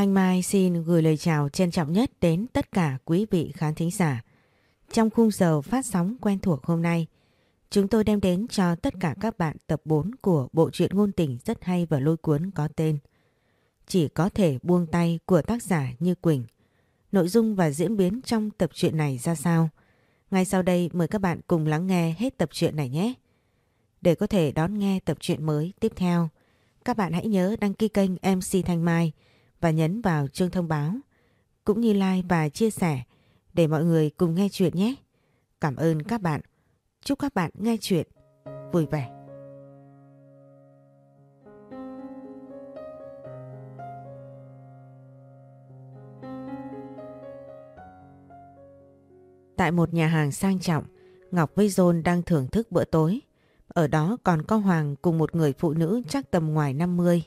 Thanh Mai xin gửi lời chào trân trọng nhất đến tất cả quý vị khán thính giả. Trong khung giờ phát sóng quen thuộc hôm nay, chúng tôi đem đến cho tất cả các bạn tập 4 của bộ truyện ngôn tình rất hay và lôi cuốn có tên Chỉ có thể buông tay của tác giả Như Quỳnh. Nội dung và diễn biến trong tập truyện này ra sao? Ngay sau đây mời các bạn cùng lắng nghe hết tập truyện này nhé. Để có thể đón nghe tập truyện mới tiếp theo, các bạn hãy nhớ đăng ký kênh MC Thanh Mai và nhấn vào chuông thông báo, cũng như like và chia sẻ để mọi người cùng nghe chuyện nhé. Cảm ơn các bạn. Chúc các bạn nghe chuyện vui vẻ. Tại một nhà hàng sang trọng, Ngọc với John đang thưởng thức bữa tối. Ở đó còn có Hoàng cùng một người phụ nữ chắc tầm ngoài 50.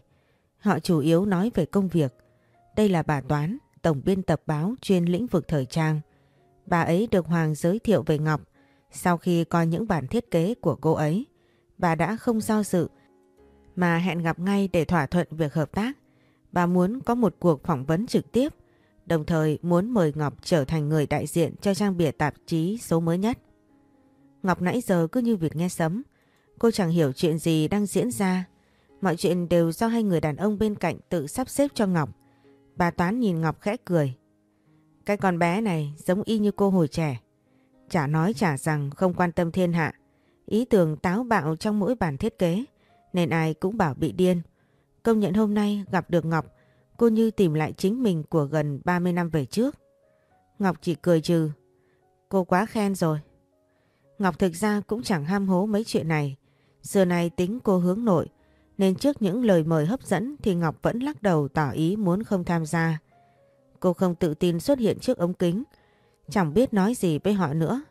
Họ chủ yếu nói về công việc. Đây là bà Toán, tổng biên tập báo chuyên lĩnh vực thời trang. Bà ấy được Hoàng giới thiệu về Ngọc. Sau khi coi những bản thiết kế của cô ấy, bà đã không do dự mà hẹn gặp ngay để thỏa thuận việc hợp tác. Bà muốn có một cuộc phỏng vấn trực tiếp, đồng thời muốn mời Ngọc trở thành người đại diện cho trang bìa tạp chí số mới nhất. Ngọc nãy giờ cứ như việc nghe sấm, cô chẳng hiểu chuyện gì đang diễn ra. Mọi chuyện đều do hai người đàn ông bên cạnh tự sắp xếp cho Ngọc. Bà Toán nhìn Ngọc khẽ cười. Cái con bé này giống y như cô hồi trẻ. Chả nói chả rằng không quan tâm thiên hạ. Ý tưởng táo bạo trong mỗi bản thiết kế. Nên ai cũng bảo bị điên. Công nhận hôm nay gặp được Ngọc. Cô như tìm lại chính mình của gần 30 năm về trước. Ngọc chỉ cười trừ. Cô quá khen rồi. Ngọc thực ra cũng chẳng ham hố mấy chuyện này. Giờ này tính cô hướng nội. Nên trước những lời mời hấp dẫn thì Ngọc vẫn lắc đầu tỏ ý muốn không tham gia. Cô không tự tin xuất hiện trước ống kính. Chẳng biết nói gì với họ nữa.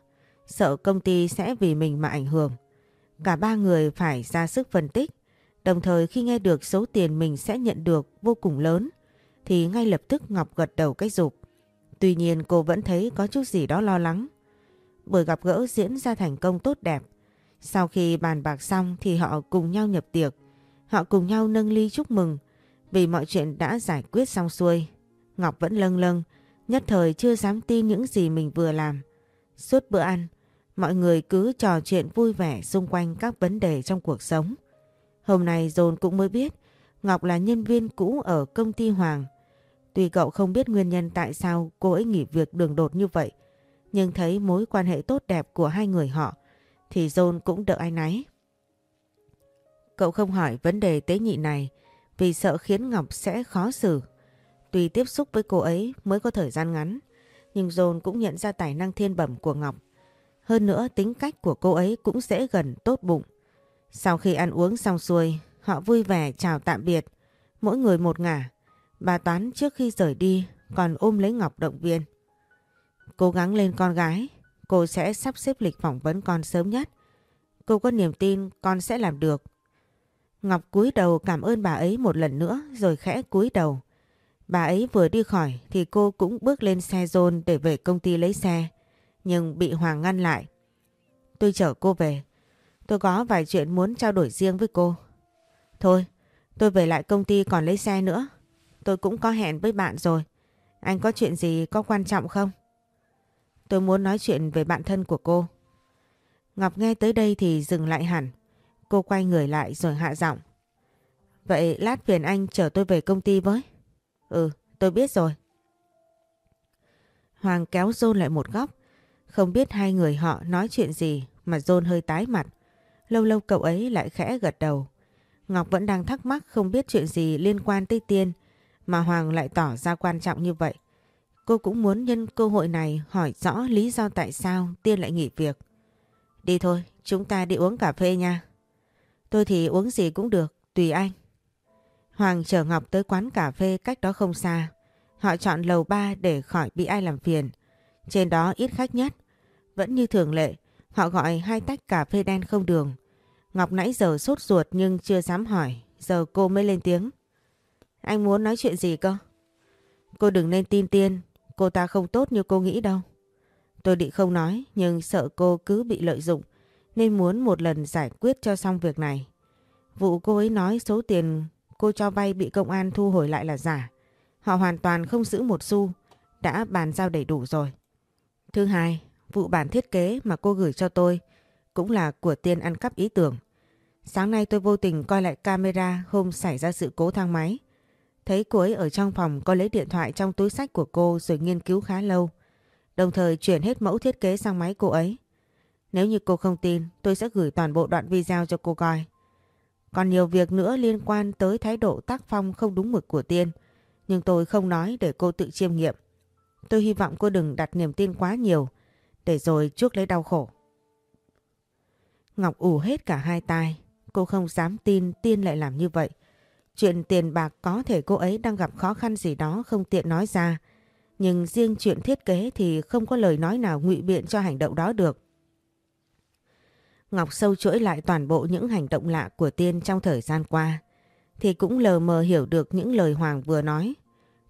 Sợ công ty sẽ vì mình mà ảnh hưởng. Cả ba người phải ra sức phân tích. Đồng thời khi nghe được số tiền mình sẽ nhận được vô cùng lớn, thì ngay lập tức Ngọc gật đầu cái rụp. Tuy nhiên cô vẫn thấy có chút gì đó lo lắng. Buổi gặp gỡ diễn ra thành công tốt đẹp. Sau khi bàn bạc xong thì họ cùng nhau nhập tiệc. Họ cùng nhau nâng ly chúc mừng vì mọi chuyện đã giải quyết xong xuôi. Ngọc vẫn lâng lâng, nhất thời chưa dám tin những gì mình vừa làm. Suốt bữa ăn, mọi người cứ trò chuyện vui vẻ xung quanh các vấn đề trong cuộc sống. Hôm nay Dồn cũng mới biết Ngọc là nhân viên cũ ở công ty Hoàng. Tuy cậu không biết nguyên nhân tại sao cô ấy nghỉ việc đường đột như vậy, nhưng thấy mối quan hệ tốt đẹp của hai người họ thì John cũng đỡ ai nấy. Cậu không hỏi vấn đề tế nhị này vì sợ khiến Ngọc sẽ khó xử. Tuy tiếp xúc với cô ấy mới có thời gian ngắn, nhưng John cũng nhận ra tài năng thiên bẩm của Ngọc. Hơn nữa tính cách của cô ấy cũng dễ gần tốt bụng. Sau khi ăn uống xong xuôi, họ vui vẻ chào tạm biệt, mỗi người một ngả. Bà Toán trước khi rời đi còn ôm lấy Ngọc động viên. Cố gắng lên con gái, cô sẽ sắp xếp lịch phỏng vấn con sớm nhất. Cô có niềm tin con sẽ làm được. Ngọc cúi đầu cảm ơn bà ấy một lần nữa rồi khẽ cúi đầu. Bà ấy vừa đi khỏi thì cô cũng bước lên xe rôn để về công ty lấy xe. Nhưng bị Hoàng ngăn lại. Tôi chở cô về. Tôi có vài chuyện muốn trao đổi riêng với cô. Thôi, tôi về lại công ty còn lấy xe nữa. Tôi cũng có hẹn với bạn rồi. Anh có chuyện gì có quan trọng không? Tôi muốn nói chuyện về bạn thân của cô. Ngọc nghe tới đây thì dừng lại hẳn. Cô quay người lại rồi hạ giọng. Vậy lát phiền anh chở tôi về công ty với. Ừ, tôi biết rồi. Hoàng kéo John lại một góc. Không biết hai người họ nói chuyện gì mà John hơi tái mặt. Lâu lâu cậu ấy lại khẽ gật đầu. Ngọc vẫn đang thắc mắc không biết chuyện gì liên quan tới Tiên mà Hoàng lại tỏ ra quan trọng như vậy. Cô cũng muốn nhân cơ hội này hỏi rõ lý do tại sao Tiên lại nghỉ việc. Đi thôi, chúng ta đi uống cà phê nha. Tôi thì uống gì cũng được, tùy anh. Hoàng chở Ngọc tới quán cà phê cách đó không xa. Họ chọn lầu ba để khỏi bị ai làm phiền. Trên đó ít khách nhất. Vẫn như thường lệ, họ gọi hai tách cà phê đen không đường. Ngọc nãy giờ sốt ruột nhưng chưa dám hỏi. Giờ cô mới lên tiếng. Anh muốn nói chuyện gì cơ? Cô đừng nên tin tiên. Cô ta không tốt như cô nghĩ đâu. Tôi định không nói nhưng sợ cô cứ bị lợi dụng nên muốn một lần giải quyết cho xong việc này. Vụ cô ấy nói số tiền cô cho vay bị công an thu hồi lại là giả. Họ hoàn toàn không giữ một xu, đã bàn giao đầy đủ rồi. Thứ hai, vụ bản thiết kế mà cô gửi cho tôi cũng là của Tiên ăn cắp ý tưởng. Sáng nay tôi vô tình coi lại camera hôm xảy ra sự cố thang máy. Thấy cô ấy ở trong phòng có lấy điện thoại trong túi sách của cô rồi nghiên cứu khá lâu. Đồng thời chuyển hết mẫu thiết kế sang máy cô ấy. Nếu như cô không tin, tôi sẽ gửi toàn bộ đoạn video cho cô coi. Còn nhiều việc nữa liên quan tới thái độ tác phong không đúng mực của Tiên. Nhưng tôi không nói để cô tự chiêm nghiệm. Tôi hy vọng cô đừng đặt niềm tin quá nhiều, để rồi chuốc lấy đau khổ. Ngọc ủ hết cả hai tai, cô không dám tin Tiên lại làm như vậy. Chuyện tiền bạc có thể cô ấy đang gặp khó khăn gì đó không tiện nói ra. Nhưng riêng chuyện thiết kế thì không có lời nói nào ngụy biện cho hành động đó được. Ngọc sâu chuỗi lại toàn bộ những hành động lạ của Tiên trong thời gian qua. Thì cũng lờ mờ hiểu được những lời Hoàng vừa nói.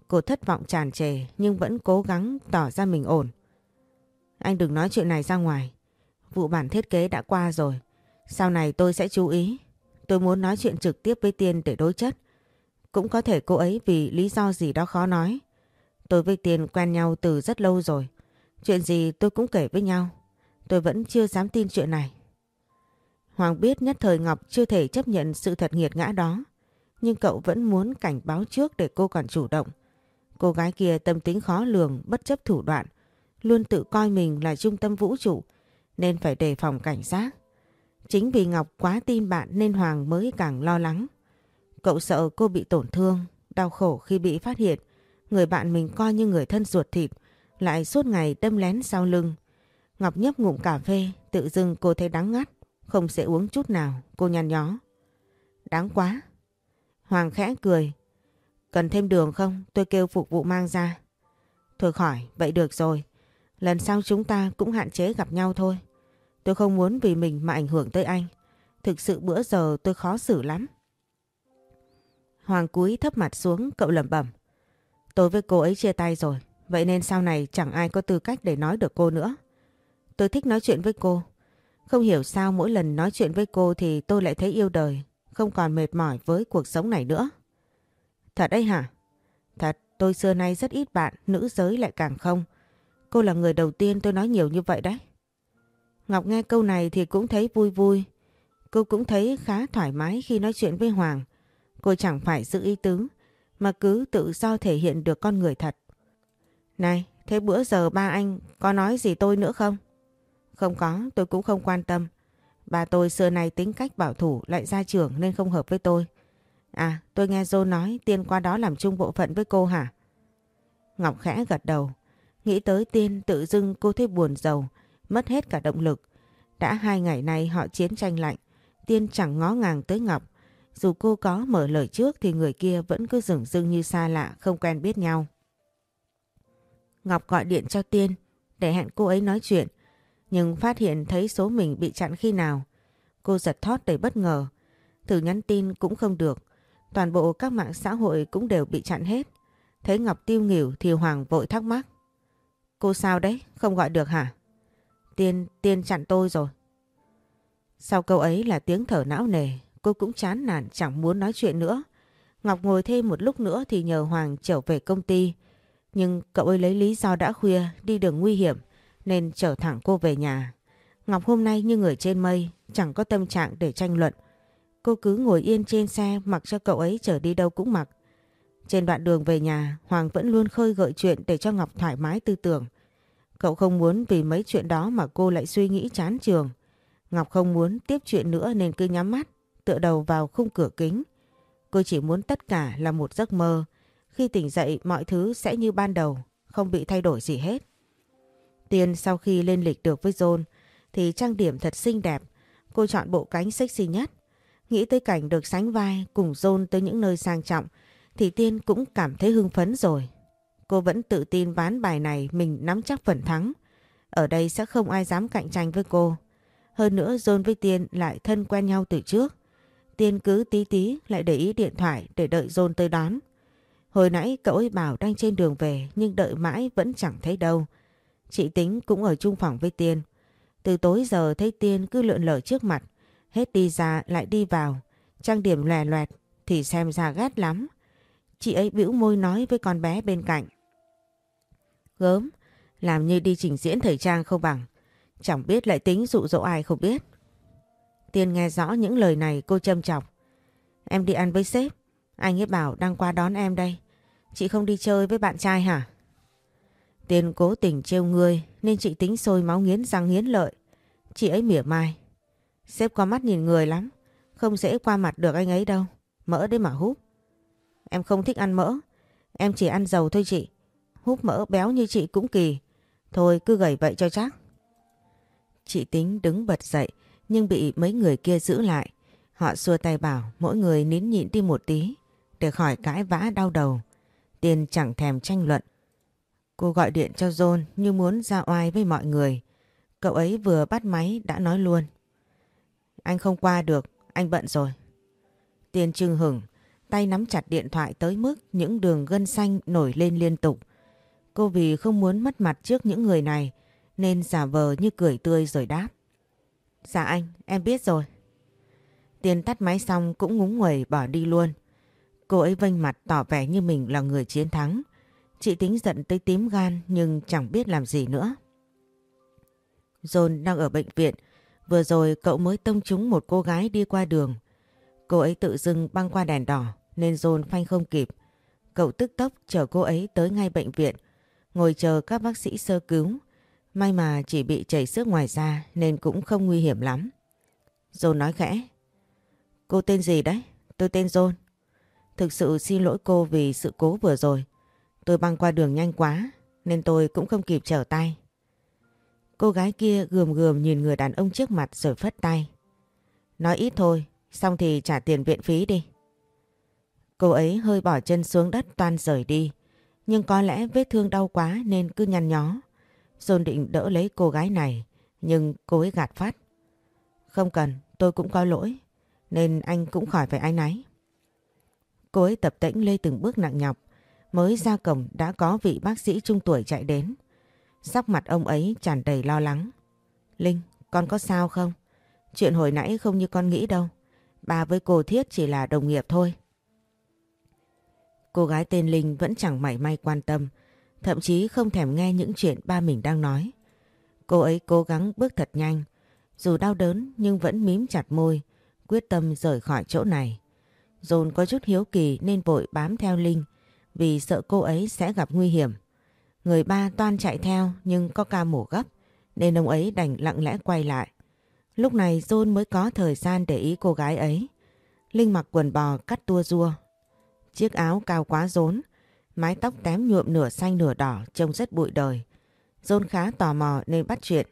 Cô thất vọng tràn trề, nhưng vẫn cố gắng tỏ ra mình ổn. Anh đừng nói chuyện này ra ngoài. Vụ bản thiết kế đã qua rồi. Sau này tôi sẽ chú ý. Tôi muốn nói chuyện trực tiếp với Tiên để đối chất. Cũng có thể cô ấy vì lý do gì đó khó nói. Tôi với Tiên quen nhau từ rất lâu rồi. Chuyện gì tôi cũng kể với nhau. Tôi vẫn chưa dám tin chuyện này. Hoàng biết nhất thời Ngọc chưa thể chấp nhận sự thật nghiệt ngã đó. Nhưng cậu vẫn muốn cảnh báo trước để cô còn chủ động. Cô gái kia tâm tính khó lường, bất chấp thủ đoạn. Luôn tự coi mình là trung tâm vũ trụ. Nên phải đề phòng cảnh giác. Chính vì Ngọc quá tin bạn nên Hoàng mới càng lo lắng. Cậu sợ cô bị tổn thương, đau khổ khi bị phát hiện. Người bạn mình coi như người thân ruột thịt, lại suốt ngày đâm lén sau lưng. Ngọc nhấp ngụm cà phê, tự dưng cô thấy đắng ngắt, không sẽ uống chút nào, cô nhăn nhó. Đáng quá. Hoàng khẽ cười. Cần thêm đường không? Tôi kêu phục vụ mang ra. Thôi khỏi, vậy được rồi. Lần sau chúng ta cũng hạn chế gặp nhau thôi. Tôi không muốn vì mình mà ảnh hưởng tới anh. Thực sự bữa giờ tôi khó xử lắm. Hoàng cúi thấp mặt xuống cậu lẩm bẩm. Tôi với cô ấy chia tay rồi. Vậy nên sau này chẳng ai có tư cách để nói được cô nữa. Tôi thích nói chuyện với cô. Không hiểu sao mỗi lần nói chuyện với cô thì tôi lại thấy yêu đời. Không còn mệt mỏi với cuộc sống này nữa. Thật đấy hả? Thật, tôi xưa nay rất ít bạn, nữ giới lại càng không. Cô là người đầu tiên tôi nói nhiều như vậy đấy. Ngọc nghe câu này thì cũng thấy vui vui. Cô cũng thấy khá thoải mái khi nói chuyện với Hoàng. Cô chẳng phải giữ ý tứ, mà cứ tự do thể hiện được con người thật. Này, thế bữa giờ ba anh có nói gì tôi nữa không? Không có, tôi cũng không quan tâm. Bà tôi xưa nay tính cách bảo thủ lại ra trưởng nên không hợp với tôi. À, tôi nghe Dô nói Tiên qua đó làm chung bộ phận với cô hả? Ngọc khẽ gật đầu. Nghĩ tới Tiên tự dưng cô thấy buồn giàu, mất hết cả động lực. Đã hai ngày nay họ chiến tranh lạnh, Tiên chẳng ngó ngàng tới Ngọc. Dù cô có mở lời trước thì người kia vẫn cứ dửng dưng như xa lạ, không quen biết nhau. Ngọc gọi điện cho Tiên để hẹn cô ấy nói chuyện, nhưng phát hiện thấy số mình bị chặn khi nào. Cô giật thót đầy bất ngờ, thử nhắn tin cũng không được. Toàn bộ các mạng xã hội cũng đều bị chặn hết. Thấy Ngọc tiêu nghỉu thì Hoàng vội thắc mắc. Cô sao đấy, không gọi được hả? Tiên, Tiên chặn tôi rồi. Sau câu ấy là tiếng thở não nề, cô cũng chán nản chẳng muốn nói chuyện nữa. Ngọc ngồi thêm một lúc nữa thì nhờ Hoàng trở về công ty. Nhưng cậu ấy lấy lý do đã khuya, đi đường nguy hiểm nên chở thẳng cô về nhà. Ngọc hôm nay như người trên mây, chẳng có tâm trạng để tranh luận. Cô cứ ngồi yên trên xe mặc cho cậu ấy chở đi đâu cũng mặc. Trên đoạn đường về nhà, Hoàng vẫn luôn khơi gợi chuyện để cho Ngọc thoải mái tư tưởng. Cậu không muốn vì mấy chuyện đó mà cô lại suy nghĩ chán trường. Ngọc không muốn tiếp chuyện nữa nên cứ nhắm mắt, tựa đầu vào khung cửa kính. Cô chỉ muốn tất cả là một giấc mơ. Khi tỉnh dậy mọi thứ sẽ như ban đầu, không bị thay đổi gì hết. Tiên sau khi lên lịch được với John, thì trang điểm thật xinh đẹp. Cô chọn bộ cánh sexy nhất. Nghĩ tới cảnh được sánh vai cùng John tới những nơi sang trọng, thì Tiên cũng cảm thấy hưng phấn rồi. Cô vẫn tự tin ván bài này mình nắm chắc phần thắng. Ở đây sẽ không ai dám cạnh tranh với cô. Hơn nữa, John với Tiên lại thân quen nhau từ trước. Tiên cứ tí tí lại để ý điện thoại để đợi John tới đón. Hồi nãy cậu ấy bảo đang trên đường về, nhưng đợi mãi vẫn chẳng thấy đâu. Chị Tính cũng ở chung phòng với Tiên. Từ tối giờ thấy Tiên cứ lượn lờ trước mặt. Hết đi ra lại đi vào. Trang điểm lòe loẹt thì xem ra ghét lắm. Chị ấy bĩu môi nói với con bé bên cạnh. Gớm, làm như đi trình diễn thời trang không bằng. Chẳng biết lại tính dụ dỗ ai không biết. Tiên nghe rõ những lời này cô châm chọc. Em đi ăn với sếp. Anh ấy bảo đang qua đón em đây. Chị không đi chơi với bạn trai hả? Tiên cố tình trêu ngươi, nên chị tính sôi máu nghiến răng nghiến lợi. Chị ấy mỉa mai. Sếp có mắt nhìn người lắm. Không dễ qua mặt được anh ấy đâu. Mỡ đấy mà húp. Em không thích ăn mỡ. Em chỉ ăn dầu thôi chị. Húp mỡ béo như chị cũng kỳ. Thôi cứ gầy vậy cho chắc. Chị tính đứng bật dậy, nhưng bị mấy người kia giữ lại. Họ xua tay bảo mỗi người nín nhịn đi một tí, để khỏi cãi vã đau đầu. Tiên chẳng thèm tranh luận. Cô gọi điện cho John như muốn ra oai với mọi người. Cậu ấy vừa bắt máy đã nói luôn. Anh không qua được, anh bận rồi. Tiên trưng hửng, tay nắm chặt điện thoại tới mức những đường gân xanh nổi lên liên tục. Cô vì không muốn mất mặt trước những người này nên giả vờ như cười tươi rồi đáp. Dạ anh, em biết rồi. Tiên tắt máy xong cũng ngúng nguẩy bỏ đi luôn. Cô ấy vênh mặt tỏ vẻ như mình là người chiến thắng. Chị tính giận tới tím gan, nhưng chẳng biết làm gì nữa. John đang ở bệnh viện. Vừa rồi cậu mới tông trúng một cô gái đi qua đường. Cô ấy tự dưng băng qua đèn đỏ, nên John phanh không kịp. Cậu tức tốc chở cô ấy tới ngay bệnh viện. Ngồi chờ các bác sĩ sơ cứu. May mà chỉ bị chảy xước ngoài da, nên cũng không nguy hiểm lắm. John nói khẽ. Cô tên gì đấy? Tôi tên John. Thực sự xin lỗi cô vì sự cố vừa rồi. Tôi băng qua đường nhanh quá nên tôi cũng không kịp trở tay. Cô gái kia gườm gườm nhìn người đàn ông trước mặt rồi phất tay. Nói ít thôi, xong thì trả tiền viện phí đi. Cô ấy hơi bỏ chân xuống đất toan rời đi. Nhưng có lẽ vết thương đau quá nên cứ nhăn nhó. Dồn định đỡ lấy cô gái này, nhưng cô ấy gạt phát. Không cần, tôi cũng có lỗi, nên anh cũng khỏi phải ái náy. Cô ấy tập tễnh lê từng bước nặng nhọc, mới ra cổng đã có vị bác sĩ trung tuổi chạy đến. Sắc mặt ông ấy tràn đầy lo lắng. Linh, con có sao không? Chuyện hồi nãy không như con nghĩ đâu. Bà với cô Thiết chỉ là đồng nghiệp thôi. Cô gái tên Linh vẫn chẳng mảy may quan tâm, thậm chí không thèm nghe những chuyện ba mình đang nói. Cô ấy cố gắng bước thật nhanh, dù đau đớn nhưng vẫn mím chặt môi, quyết tâm rời khỏi chỗ này. Dồn có chút hiếu kỳ nên vội bám theo Linh vì sợ cô ấy sẽ gặp nguy hiểm. Người ba toan chạy theo nhưng có ca mổ gấp nên ông ấy đành lặng lẽ quay lại. Lúc này John mới có thời gian để ý cô gái ấy. Linh mặc quần bò cắt tua rua. Chiếc áo cao quá rốn, mái tóc tém nhuộm nửa xanh nửa đỏ trông rất bụi đời. John khá tò mò nên bắt chuyện.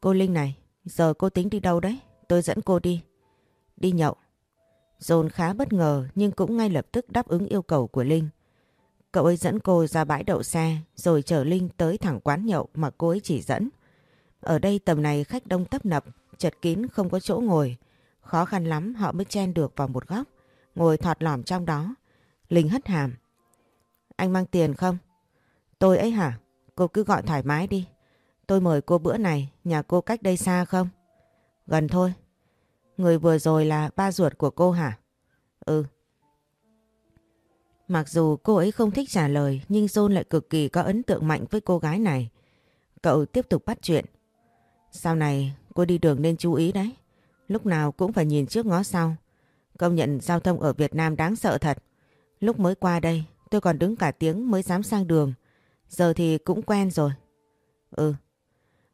Cô Linh này, giờ cô tính đi đâu đấy? Tôi dẫn cô đi. Đi nhậu. John khá bất ngờ nhưng cũng ngay lập tức đáp ứng yêu cầu của Linh. Cậu ấy dẫn cô ra bãi đậu xe rồi chở Linh tới thẳng quán nhậu mà cô ấy chỉ dẫn. Ở đây tầm này khách đông tấp nập, chật kín không có chỗ ngồi. Khó khăn lắm họ mới chen được vào một góc, ngồi thọt lỏm trong đó. Linh hất hàm. Anh mang tiền không? Tôi ấy hả? Cô cứ gọi thoải mái đi. Tôi mời cô bữa này, nhà cô cách đây xa không? Gần thôi. Người vừa rồi là ba ruột của cô hả? Ừ. Mặc dù cô ấy không thích trả lời nhưng John lại cực kỳ có ấn tượng mạnh với cô gái này. Cậu tiếp tục bắt chuyện. Sau này cô đi đường nên chú ý đấy. Lúc nào cũng phải nhìn trước ngó sau. Công nhận giao thông ở Việt Nam đáng sợ thật. Lúc mới qua đây tôi còn đứng cả tiếng mới dám sang đường. Giờ thì cũng quen rồi. Ừ.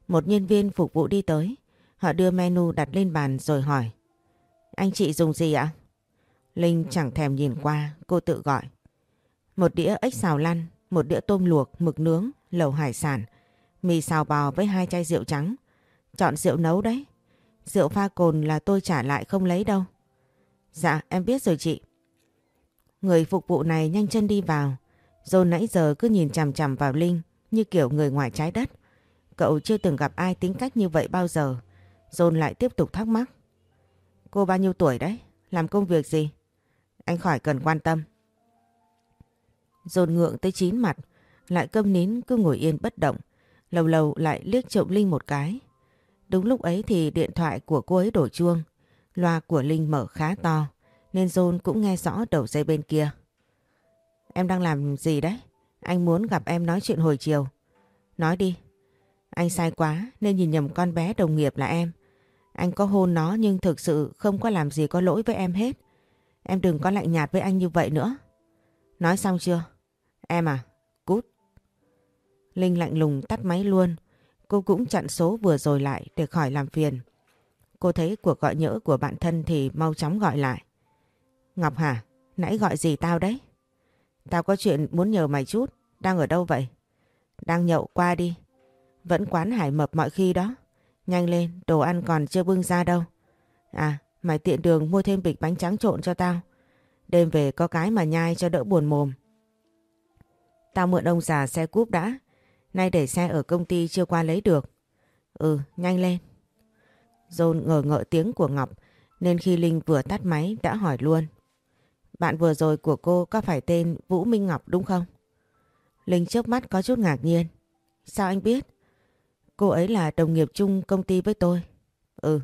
Một nhân viên phục vụ đi tới. Họ đưa menu đặt lên bàn rồi hỏi. Anh chị dùng gì ạ? Linh chẳng thèm nhìn qua, cô tự gọi. Một đĩa ếch xào lăn, một đĩa tôm luộc, mực nướng, lẩu hải sản, mì xào bò với hai chai rượu trắng. Chọn rượu nấu đấy. Rượu pha cồn là tôi trả lại không lấy đâu. Dạ, em biết rồi chị. Người phục vụ này nhanh chân đi vào. Rồi nãy giờ cứ nhìn chằm chằm vào Linh như kiểu người ngoài trái đất. Cậu chưa từng gặp ai tính cách như vậy bao giờ. Dồn lại tiếp tục thắc mắc. Cô bao nhiêu tuổi đấy? Làm công việc gì? Anh khỏi cần quan tâm. Dồn ngượng tới chín mặt, lại câm nín cứ ngồi yên bất động. Lâu lâu lại liếc trộm Linh một cái. Đúng lúc ấy thì điện thoại của cô ấy đổ chuông. Loa của Linh mở khá to, nên John cũng nghe rõ đầu dây bên kia. em đang làm gì đấy? Anh muốn gặp em nói chuyện hồi chiều. Nói đi. Anh sai quá nên nhìn nhầm con bé đồng nghiệp là em. Anh có hôn nó nhưng thực sự không có làm gì có lỗi với em hết. Em đừng có lạnh nhạt với anh như vậy nữa. Nói xong chưa? Em à, cút. Linh lạnh lùng tắt máy luôn. Cô cũng chặn số vừa rồi lại để khỏi làm phiền. Cô thấy cuộc gọi nhỡ của bạn thân thì mau chóng gọi lại. Ngọc hả? Nãy gọi gì tao đấy? Tao có chuyện muốn nhờ mày chút. Đang ở đâu vậy? Đang nhậu qua đi. Vẫn quán hải mập mọi khi đó. Nhanh lên, đồ ăn còn chưa bưng ra đâu. À, mày tiện đường mua thêm bịch bánh trắng trộn cho tao. Đêm về có cái mà nhai cho đỡ buồn mồm. Tao mượn ông già xe cúp đã. Nay để xe ở công ty chưa qua lấy được. Ừ, nhanh lên. John ngờ ngợ tiếng của Ngọc nên khi Linh vừa tắt máy đã hỏi luôn. Bạn vừa rồi của cô có phải tên Vũ Minh Ngọc đúng không? Linh chớp mắt có chút ngạc nhiên. Sao anh biết? Cô ấy là đồng nghiệp chung công ty với tôi. Ừ.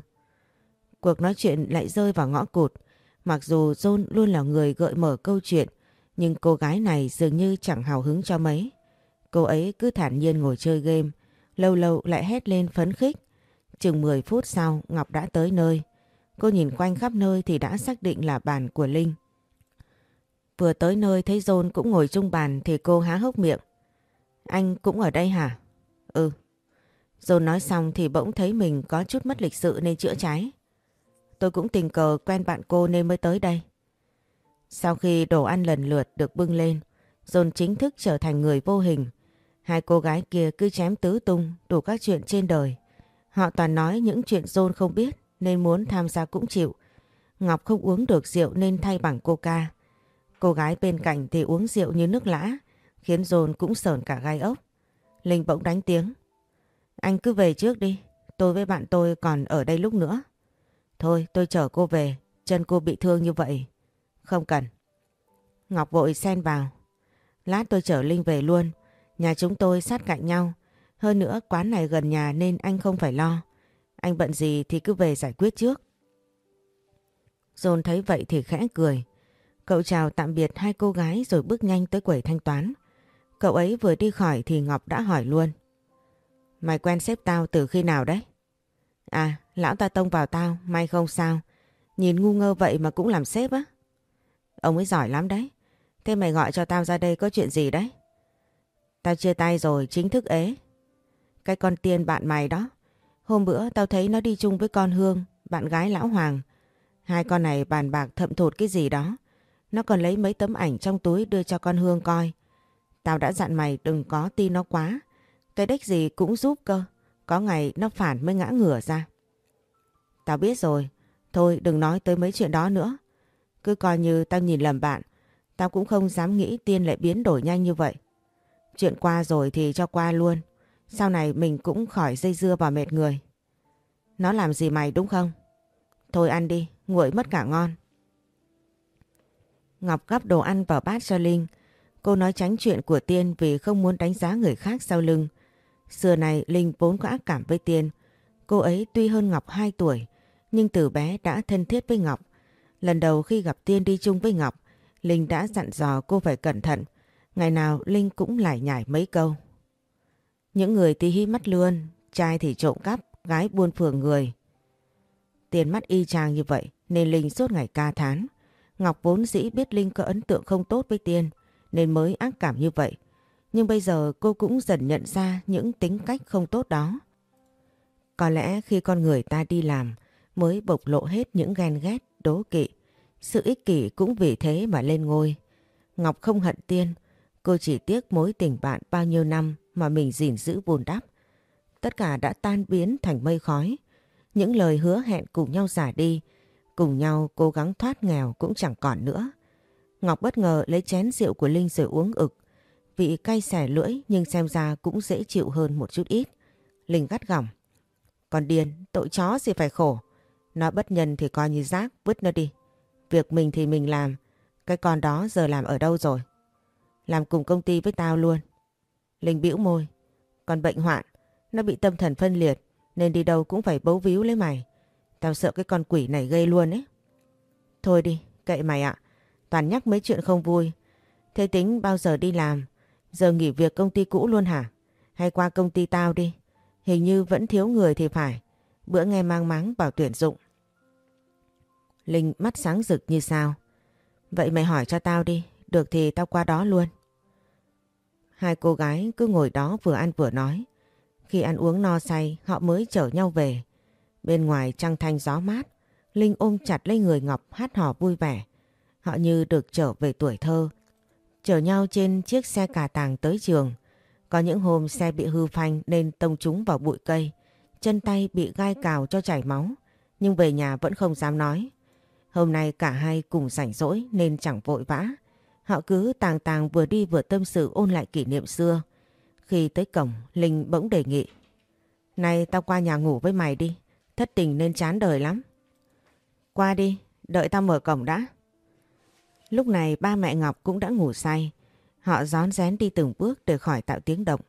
Cuộc nói chuyện lại rơi vào ngõ cụt. Mặc dù John luôn là người gợi mở câu chuyện, nhưng cô gái này dường như chẳng hào hứng cho mấy. Cô ấy cứ thản nhiên ngồi chơi game, lâu lâu lại hét lên phấn khích. Chừng 10 phút sau Ngọc đã tới nơi. Cô nhìn quanh khắp nơi thì đã xác định là bàn của Linh. Vừa tới nơi thấy John cũng ngồi chung bàn thì cô há hốc miệng. Anh cũng ở đây hả? Ừ. John nói xong thì bỗng thấy mình có chút mất lịch sự nên chữa cháy. Tôi cũng tình cờ quen bạn cô nên mới tới đây. Sau khi đồ ăn lần lượt được bưng lên, John chính thức trở thành người vô hình. Hai cô gái kia cứ chém tứ tung đủ các chuyện trên đời. Họ toàn nói những chuyện John không biết nên muốn tham gia cũng chịu. Ngọc không uống được rượu nên thay bằng coca. Cô gái bên cạnh thì uống rượu như nước lã, khiến John cũng sờn cả gai ốc. Linh bỗng đánh tiếng. Anh cứ về trước đi, tôi với bạn tôi còn ở đây lúc nữa. Thôi tôi chở cô về, chân cô bị thương như vậy. Không cần. Ngọc vội xen vào. Lát tôi chở Linh về luôn, nhà chúng tôi sát cạnh nhau. Hơn nữa quán này gần nhà nên anh không phải lo. Anh bận gì thì cứ về giải quyết trước. John thấy vậy thì khẽ cười. Cậu chào tạm biệt hai cô gái rồi bước nhanh tới quầy thanh toán. Cậu ấy vừa đi khỏi thì Ngọc đã hỏi luôn. Mày quen sếp tao từ khi nào đấy? À, lão ta tông vào tao, may không sao. Nhìn ngu ngơ vậy mà cũng làm sếp á. Ông ấy giỏi lắm đấy. Thế mày gọi cho tao ra đây có chuyện gì đấy? Tao chia tay rồi, chính thức ế. Cái con tiên bạn mày đó. Hôm bữa tao thấy nó đi chung với con Hương, bạn gái lão Hoàng. Hai con này bàn bạc thậm thụt cái gì đó. Nó còn lấy mấy tấm ảnh trong túi đưa cho con Hương coi. Tao đã dặn mày đừng có tin nó quá. Cái đếch gì cũng giúp cơ. Có ngày nó phản mới ngã ngửa ra. Tao biết rồi. Thôi đừng nói tới mấy chuyện đó nữa. Cứ coi như tao nhìn lầm bạn. Tao cũng không dám nghĩ tiên lại biến đổi nhanh như vậy. Chuyện qua rồi thì cho qua luôn. Sau này mình cũng khỏi dây dưa vào mệt người. Nó làm gì mày đúng không? Thôi ăn đi, nguội mất cả ngon. Ngọc gắp đồ ăn vào bát cho Linh. Cô nói tránh chuyện của Tiên vì không muốn đánh giá người khác sau lưng. Xưa này Linh vốn có ác cảm với Tiên. Cô ấy tuy hơn Ngọc 2 tuổi, nhưng từ bé đã thân thiết với Ngọc. Lần đầu khi gặp Tiên đi chung với Ngọc, Linh đã dặn dò cô phải cẩn thận. Ngày nào Linh cũng lải nhải mấy câu. Những người tí hí mắt lươn, trai thì trộm cắp, gái buôn phường người. Tiền mắt y chang như vậy nên Linh suốt ngày ca thán. Ngọc vốn dĩ biết Linh có ấn tượng không tốt với Tiên nên mới ác cảm như vậy. Nhưng bây giờ cô cũng dần nhận ra những tính cách không tốt đó. Có lẽ khi con người ta đi làm mới bộc lộ hết những ghen ghét, đố kỵ. Sự ích kỷ cũng vì thế mà lên ngôi. Ngọc không hận Tiên, cô chỉ tiếc mối tình bạn bao nhiêu năm mà mình gìn giữ vùn đắp. Tất cả đã tan biến thành mây khói. Những lời hứa hẹn cùng nhau giả đi, cùng nhau cố gắng thoát nghèo cũng chẳng còn nữa. Ngọc bất ngờ lấy chén rượu của Linh rồi uống ực. Vị cay xẻ lưỡi nhưng xem ra cũng dễ chịu hơn một chút ít. Linh gắt gỏng. Còn điên, tội chó gì phải khổ. Nó bất nhân thì coi như rác, vứt nó đi. Việc mình thì mình làm. Cái con đó giờ làm ở đâu rồi? Làm cùng công ty với tao luôn. Linh bĩu môi. Còn bệnh hoạn, nó bị tâm thần phân liệt nên đi đâu cũng phải bấu víu lấy mày. Tao sợ cái con quỷ này gây luôn ấy. Thôi đi, kệ mày ạ. Toàn nhắc mấy chuyện không vui. Thế tính bao giờ đi làm? Giờ nghỉ việc công ty cũ luôn hả? Hay qua công ty tao đi? Hình như vẫn thiếu người thì phải. Bữa nghe mang máng bảo tuyển dụng. Linh mắt sáng rực như sao. Vậy mày hỏi cho tao đi. Được thì tao qua đó luôn. Hai cô gái cứ ngồi đó vừa ăn vừa nói. Khi ăn uống no say, họ mới chở nhau về. Bên ngoài trăng thanh gió mát. Linh ôm chặt lấy người Ngọc hát hò vui vẻ. Họ như được trở về tuổi thơ. Chở nhau trên chiếc xe cà tàng tới trường. Có những hôm xe bị hư phanh nên tông trúng vào bụi cây. Chân tay bị gai cào cho chảy máu. Nhưng về nhà vẫn không dám nói. Hôm nay cả hai cùng rảnh rỗi nên chẳng vội vã. Họ cứ tàng tàng vừa đi vừa tâm sự ôn lại kỷ niệm xưa. Khi tới cổng, Linh bỗng đề nghị. Này tao qua nhà ngủ với mày đi. Thất tình nên chán đời lắm. Qua đi, đợi tao mở cổng đã. Lúc này ba mẹ Ngọc cũng đã ngủ say. Họ rón rén đi từng bước để khỏi tạo tiếng động.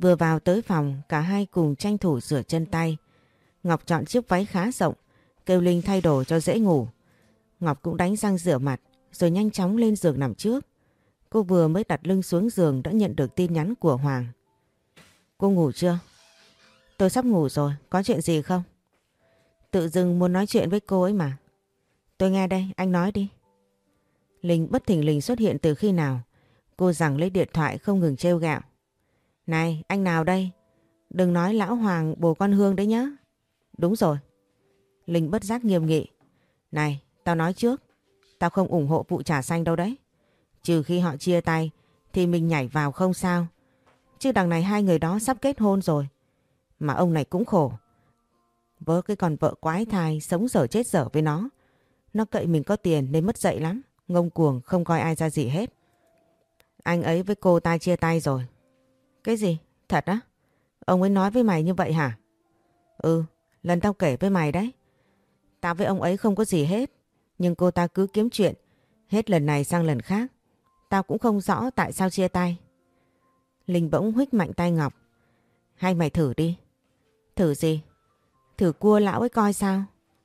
Vừa vào tới phòng, cả hai cùng tranh thủ rửa chân tay. Ngọc chọn chiếc váy khá rộng, kêu Linh thay đồ cho dễ ngủ. Ngọc cũng đánh răng rửa mặt, rồi nhanh chóng lên giường nằm trước. Cô vừa mới đặt lưng xuống giường đã nhận được tin nhắn của Hoàng. Cô ngủ chưa? Tôi sắp ngủ rồi, có chuyện gì không? Tự dưng muốn nói chuyện với cô ấy mà. Tôi nghe đây, anh nói đi. Linh bất thình lình xuất hiện từ khi nào? Cô rằng lấy điện thoại không ngừng trêu gạo. Này, anh nào đây? Đừng nói lão Hoàng bồ con Hương đấy nhá. Đúng rồi. Linh bất giác nghiêm nghị. Này, tao nói trước. Tao không ủng hộ vụ trà xanh đâu đấy. Trừ khi họ chia tay thì mình nhảy vào không sao. Chứ đằng này hai người đó sắp kết hôn rồi. Mà ông này cũng khổ. Vớ cái con vợ quái thai sống dở chết dở với nó. Nó cậy mình có tiền nên mất dậy lắm. Ngông cuồng không coi ai ra gì hết. Anh ấy với cô ta chia tay rồi. Cái gì? Thật á? Ông ấy nói với mày như vậy hả? Ừ, lần tao kể với mày đấy. Tao với ông ấy không có gì hết. Nhưng cô ta cứ kiếm chuyện. Hết lần này sang lần khác. Tao cũng không rõ tại sao chia tay. Linh bỗng huých mạnh tay Ngọc. Hay mày thử đi. Thử gì? Thử cua lão ấy coi sao.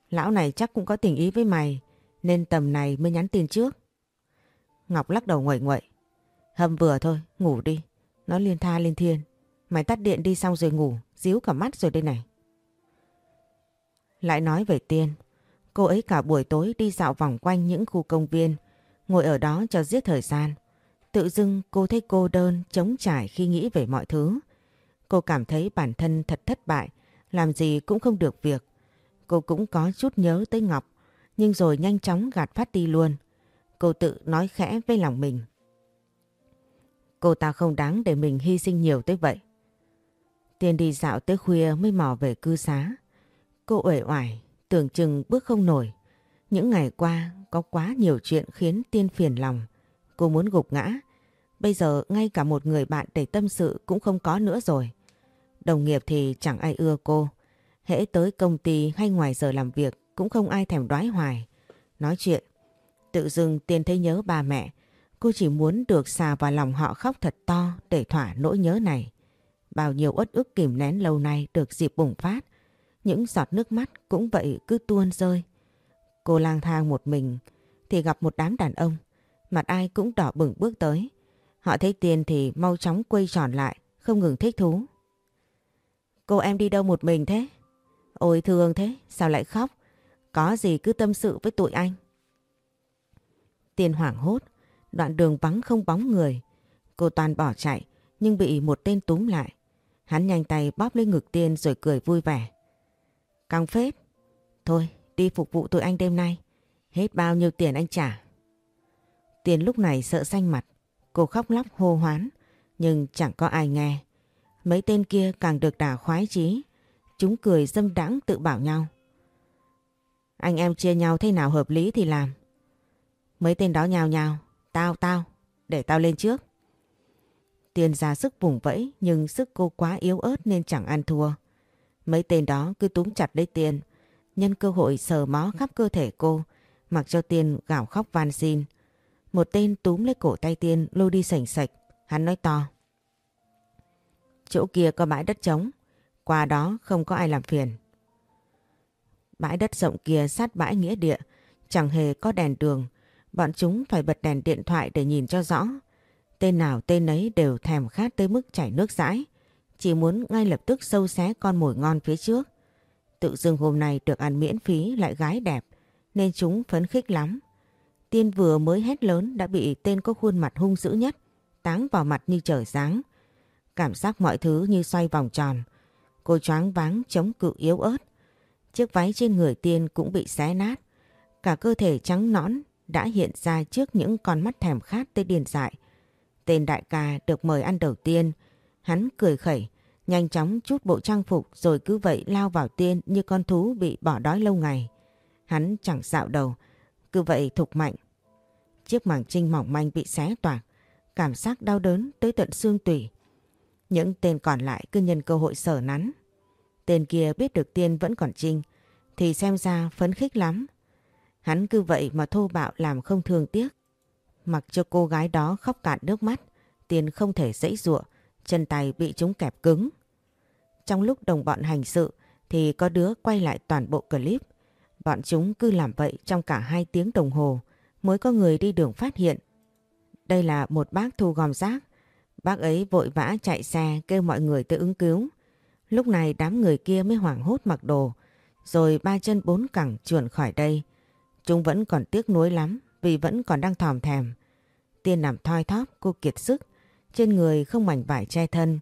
Lão này chắc cũng có tình ý với mày. Nên tầm này mới nhắn tin trước. Ngọc lắc đầu nguội nguậy. Hâm vừa thôi, ngủ đi. Nó liên tha liên thiên. Mày tắt điện đi xong rồi ngủ, díu cả mắt rồi đây này. Lại nói về Tiên. Cô ấy cả buổi tối đi dạo vòng quanh những khu công viên, ngồi ở đó cho giết thời gian. Tự dưng cô thấy cô đơn, chống trải khi nghĩ về mọi thứ. Cô cảm thấy bản thân thật thất bại, làm gì cũng không được việc. Cô cũng có chút nhớ tới Ngọc, nhưng rồi nhanh chóng gạt phát đi luôn. Cô tự nói khẽ với lòng mình. Cô ta không đáng để mình hy sinh nhiều tới vậy. Tiên đi dạo tới khuya mới mò về cư xá. Cô uể oải, tưởng chừng bước không nổi. Những ngày qua có quá nhiều chuyện khiến Tiên phiền lòng. Cô muốn gục ngã. Bây giờ ngay cả một người bạn để tâm sự cũng không có nữa rồi. Đồng nghiệp thì chẳng ai ưa cô. Hễ tới công ty hay ngoài giờ làm việc cũng không ai thèm đoái hoài. Nói chuyện. Tự dưng Tiên thấy nhớ bà mẹ. Cô chỉ muốn được xà vào lòng họ khóc thật to để thỏa nỗi nhớ này. Bao nhiêu uất ức kìm nén lâu nay được dịp bùng phát. Những giọt nước mắt cũng vậy cứ tuôn rơi. Cô lang thang một mình thì gặp một đám đàn ông. Mặt ai cũng đỏ bừng bước tới. Họ thấy tiền thì mau chóng quay tròn lại, không ngừng thích thú. Cô em đi đâu một mình thế? Ôi thương thế, sao lại khóc? Có gì cứ tâm sự với tụi anh. Tiền hoảng hốt, đoạn đường vắng không bóng người. Cô toàn bỏ chạy, nhưng bị một tên túm lại. Hắn nhanh tay bóp lấy ngực Tiên rồi cười vui vẻ. Căng phết. Thôi, đi phục vụ tụi anh đêm nay. Hết bao nhiêu tiền anh trả. Tiền lúc này sợ xanh mặt. Cô khóc lóc hô hoán, nhưng chẳng có ai nghe. Mấy tên kia càng được đả khoái chí. Chúng cười dâm đãng tự bảo nhau. Anh em chia nhau thế nào hợp lý thì làm. Mấy tên đó nhào nhào. Tao, tao. Để tao lên trước. Tiền ra sức vùng vẫy nhưng sức cô quá yếu ớt nên chẳng ăn thua. Mấy tên đó cứ túm chặt lấy tiền, nhân cơ hội sờ mó khắp cơ thể cô, mặc cho tiền gào khóc van xin. Một tên túm lấy cổ tay tiên lôi đi sảnh sạch, hắn nói to. Chỗ kia có bãi đất trống, qua đó không có ai làm phiền. Bãi đất rộng kia sát bãi nghĩa địa, chẳng hề có đèn đường, bọn chúng phải bật đèn điện thoại để nhìn cho rõ. Tên nào tên ấy đều thèm khát tới mức chảy nước rãi. Chỉ muốn ngay lập tức sâu xé con mồi ngon phía trước. Tự dưng hôm nay được ăn miễn phí lại gái đẹp, nên chúng phấn khích lắm. Tiên vừa mới hét lớn đã bị tên có khuôn mặt hung dữ nhất, táng vào mặt như trời sáng. Cảm giác mọi thứ như xoay vòng tròn. Cô choáng váng chống cự yếu ớt. Chiếc váy trên người tiên cũng bị xé nát. Cả cơ thể trắng nõn đã hiện ra trước những con mắt thèm khát tới điên dại. Tên đại ca được mời ăn đầu tiên. Hắn cười khẩy, nhanh chóng chút bộ trang phục rồi cứ vậy lao vào tiên như con thú bị bỏ đói lâu ngày. Hắn chẳng dạo đầu, cứ vậy thục mạnh. Chiếc màng trinh mỏng manh bị xé toạc, cảm giác đau đớn tới tận xương tủy. Những tên còn lại cứ nhân cơ hội sở nắn. Tên kia biết được tiên vẫn còn trinh, thì xem ra phấn khích lắm. Hắn cứ vậy mà thô bạo làm không thương tiếc. Mặc cho cô gái đó khóc cạn nước mắt, tiền không thể dãy dụa, chân tay bị chúng kẹp cứng. Trong lúc đồng bọn hành sự thì có đứa quay lại toàn bộ clip. Bọn chúng cứ làm vậy trong cả hai tiếng đồng hồ mới có người đi đường phát hiện. Đây là một bác thu gom rác. Bác ấy vội vã chạy xe kêu mọi người tới ứng cứu. Lúc này đám người kia mới hoảng hốt mặc đồ, rồi ba chân bốn cẳng chuồn khỏi đây. Chúng vẫn còn tiếc nuối lắm vì vẫn còn đang thòm thèm. Tiên nằm thoi thóp cô kiệt sức, trên người không mảnh vải che thân.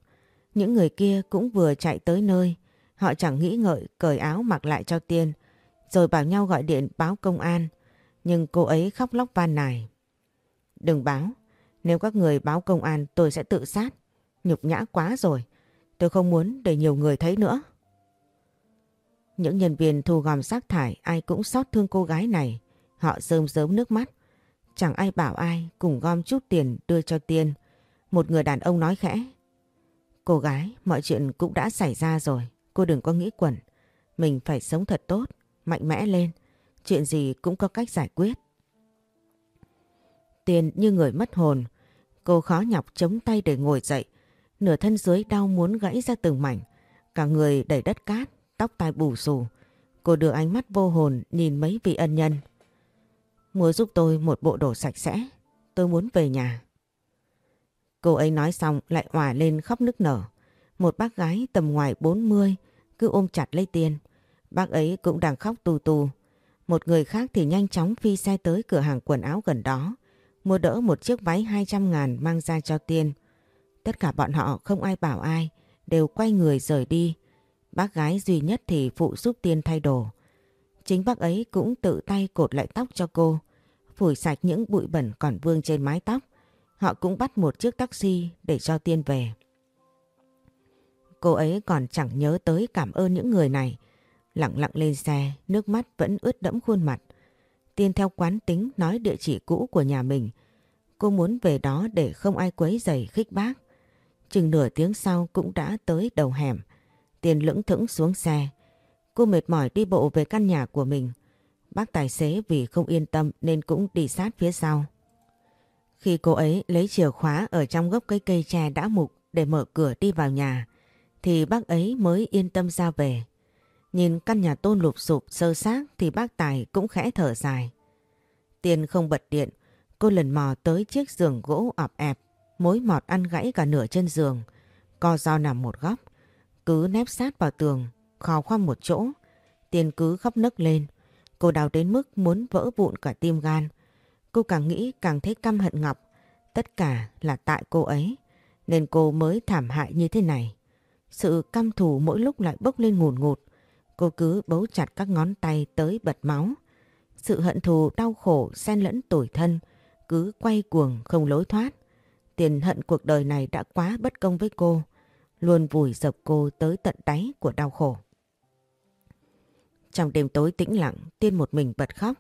Những người kia cũng vừa chạy tới nơi, họ chẳng nghĩ ngợi cởi áo mặc lại cho Tiên, rồi bảo nhau gọi điện báo công an. Nhưng cô ấy khóc lóc van nài. Đừng báo, nếu các người báo công an tôi sẽ tự sát. Nhục nhã quá rồi, tôi không muốn để nhiều người thấy nữa. Những nhân viên thu gom rác thải ai cũng xót thương cô gái này. Họ rơm rớm nước mắt. Chẳng ai bảo ai cùng gom chút tiền đưa cho Tiên. Một người đàn ông nói khẽ. Cô gái, mọi chuyện cũng đã xảy ra rồi. Cô đừng có nghĩ quẩn. Mình phải sống thật tốt, mạnh mẽ lên. Chuyện gì cũng có cách giải quyết. Tiên như người mất hồn. Cô khó nhọc chống tay để ngồi dậy. Nửa thân dưới đau muốn gãy ra từng mảnh. Cả người đầy đất cát, tóc tai bù xù. Cô đưa ánh mắt vô hồn nhìn mấy vị ân nhân. Mua giúp tôi một bộ đồ sạch sẽ. Tôi muốn về nhà. Cô ấy nói xong lại hòa lên khóc nức nở. Một bác gái tầm ngoài 40 cứ ôm chặt lấy tiền. Bác ấy cũng đang khóc tù tù. Một người khác thì nhanh chóng phi xe tới cửa hàng quần áo gần đó. Mua đỡ một chiếc váy 200 ngàn mang ra cho Tiên. Tất cả bọn họ không ai bảo ai. Đều quay người rời đi. Bác gái duy nhất thì phụ giúp Tiên thay đồ. Chính bác ấy cũng tự tay cột lại tóc cho cô. Phủi sạch những bụi bẩn còn vương trên mái tóc. Họ cũng bắt một chiếc taxi để cho Tiên về. Cô ấy còn chẳng nhớ tới cảm ơn những người này. Lặng lặng lên xe, nước mắt vẫn ướt đẫm khuôn mặt. Tiên theo quán tính nói địa chỉ cũ của nhà mình. Cô muốn về đó để không ai quấy giày khích bác. Chừng nửa tiếng sau cũng đã tới đầu hẻm. Tiền lững thững xuống xe. Cô mệt mỏi đi bộ về căn nhà của mình. Bác tài xế vì không yên tâm nên cũng đi sát phía sau. Khi cô ấy lấy chìa khóa ở trong gốc cây cây tre đã mục để mở cửa đi vào nhà, thì bác ấy mới yên tâm ra về. Nhìn căn nhà tôn lụp sụp sơ xác thì bác Tài cũng khẽ thở dài. Tiền không bật điện, cô lần mò tới chiếc giường gỗ ọp ẹp, mối mọt ăn gãy cả nửa chân giường, co do nằm một góc, cứ nép sát vào tường, khò khoăm một chỗ. Tiền cứ khóc nấc lên, cô đào đến mức muốn vỡ vụn cả tim gan. Cô càng nghĩ càng thấy căm hận Ngọc. Tất cả là tại cô ấy. Nên cô mới thảm hại như thế này. Sự căm thù mỗi lúc lại bốc lên ngùn ngụt. Cô cứ bấu chặt các ngón tay tới bật máu. Sự hận thù đau khổ xen lẫn tủi thân. Cứ quay cuồng không lối thoát. Tiền hận cuộc đời này đã quá bất công với cô. Luôn vùi dập cô tới tận đáy của đau khổ. Trong đêm tối tĩnh lặng, Tiên một mình bật khóc.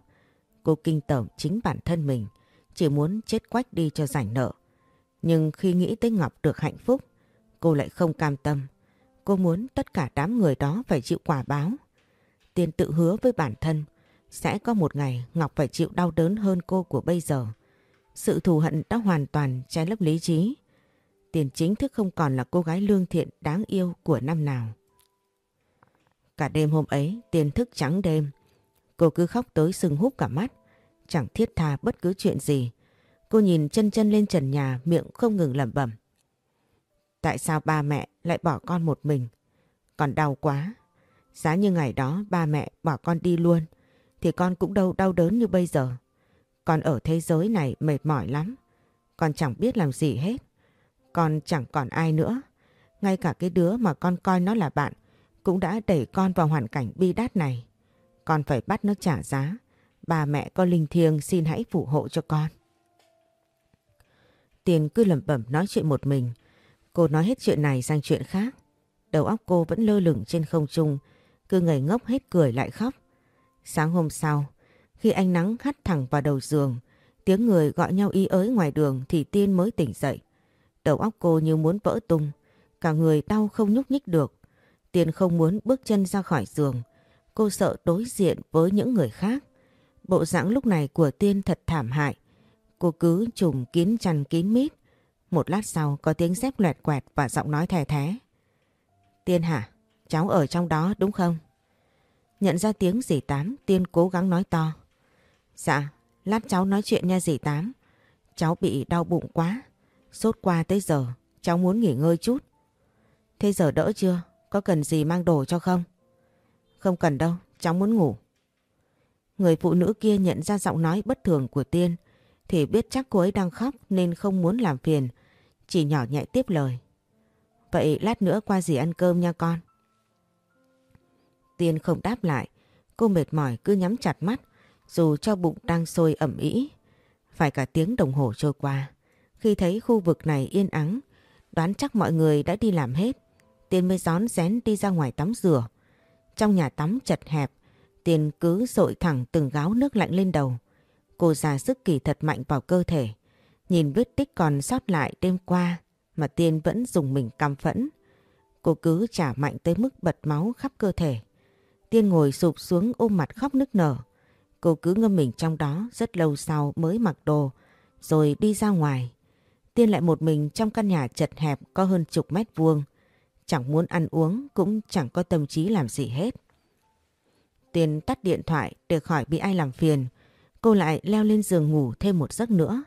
Cô kinh tởm chính bản thân mình, chỉ muốn chết quách đi cho rảnh nợ. Nhưng khi nghĩ tới Ngọc được hạnh phúc, cô lại không cam tâm. Cô muốn tất cả đám người đó phải chịu quả báo. Tiên tự hứa với bản thân, sẽ có một ngày Ngọc phải chịu đau đớn hơn cô của bây giờ. Sự thù hận đã hoàn toàn trái lấp lý trí. Tiền chính thức không còn là cô gái lương thiện đáng yêu của năm nào. Cả đêm hôm ấy, tiền thức trắng đêm. Cô cứ khóc tới sưng húp cả mắt, chẳng thiết tha bất cứ chuyện gì. Cô nhìn chân chân lên trần nhà miệng không ngừng lẩm bẩm. Tại sao ba mẹ lại bỏ con một mình? Còn đau quá. Giá như ngày đó ba mẹ bỏ con đi luôn thì con cũng đâu đau đớn như bây giờ. Con ở thế giới này mệt mỏi lắm. Con chẳng biết làm gì hết. Con chẳng còn ai nữa. Ngay cả cái đứa mà con coi nó là bạn cũng đã đẩy con vào hoàn cảnh bi đát này. Con phải bắt nó trả giá. Bà mẹ con linh thiêng xin hãy phù hộ cho con. Tiền cứ lẩm bẩm nói chuyện một mình. Cô nói hết chuyện này sang chuyện khác. Đầu óc cô vẫn lơ lửng trên không trung, cứ ngây ngốc hết cười lại khóc. Sáng hôm sau, khi ánh nắng hắt thẳng vào đầu giường, tiếng người gọi nhau y ới ngoài đường thì Tiên mới tỉnh dậy. Đầu óc cô như muốn vỡ tung, cả người đau không nhúc nhích được. Tiên không muốn bước chân ra khỏi giường, cô sợ đối diện với những người khác. Bộ dạng lúc này của Tiên thật thảm hại. Cô cứ trùm kín chăn kín mít. Một lát sau có tiếng dép loẹt quẹt và giọng nói thè thé. Tiên hả? Cháu ở trong đó đúng không? Nhận ra tiếng dì Tám, Tiên cố gắng nói to. Dạ, lát cháu nói chuyện nha dì Tám. Cháu bị đau bụng quá. Sốt qua tới giờ, cháu muốn nghỉ ngơi chút. Thế giờ đỡ chưa? Có cần gì mang đồ cho không? Không cần đâu, cháu muốn ngủ. Người phụ nữ kia nhận ra giọng nói bất thường của Tiên thì biết chắc cô ấy đang khóc nên không muốn làm phiền, chỉ nhỏ nhẹ tiếp lời. Vậy lát nữa qua gì ăn cơm nha con. Tiên không đáp lại, cô mệt mỏi cứ nhắm chặt mắt dù cho bụng đang sôi ẩm ý. Phải cả tiếng đồng hồ trôi qua, khi thấy khu vực này yên ắng, đoán chắc mọi người đã đi làm hết. Tiên mới gión rén đi ra ngoài tắm rửa. Trong nhà tắm chật hẹp, Tiên cứ dội thẳng từng gáo nước lạnh lên đầu. Cô ra sức kỳ thật mạnh vào cơ thể. Nhìn vết tích còn sót lại đêm qua mà Tiên vẫn dùng mình căm phẫn. Cô cứ trả mạnh tới mức bật máu khắp cơ thể. Tiên ngồi sụp xuống ôm mặt khóc nức nở. Cô cứ ngâm mình trong đó rất lâu sau mới mặc đồ rồi đi ra ngoài. Tiên lại một mình trong căn nhà chật hẹp có hơn chục mét vuông. Chẳng muốn ăn uống, cũng chẳng có tâm trí làm gì hết. Tiên tắt điện thoại để khỏi bị ai làm phiền. Cô lại leo lên giường ngủ thêm một giấc nữa.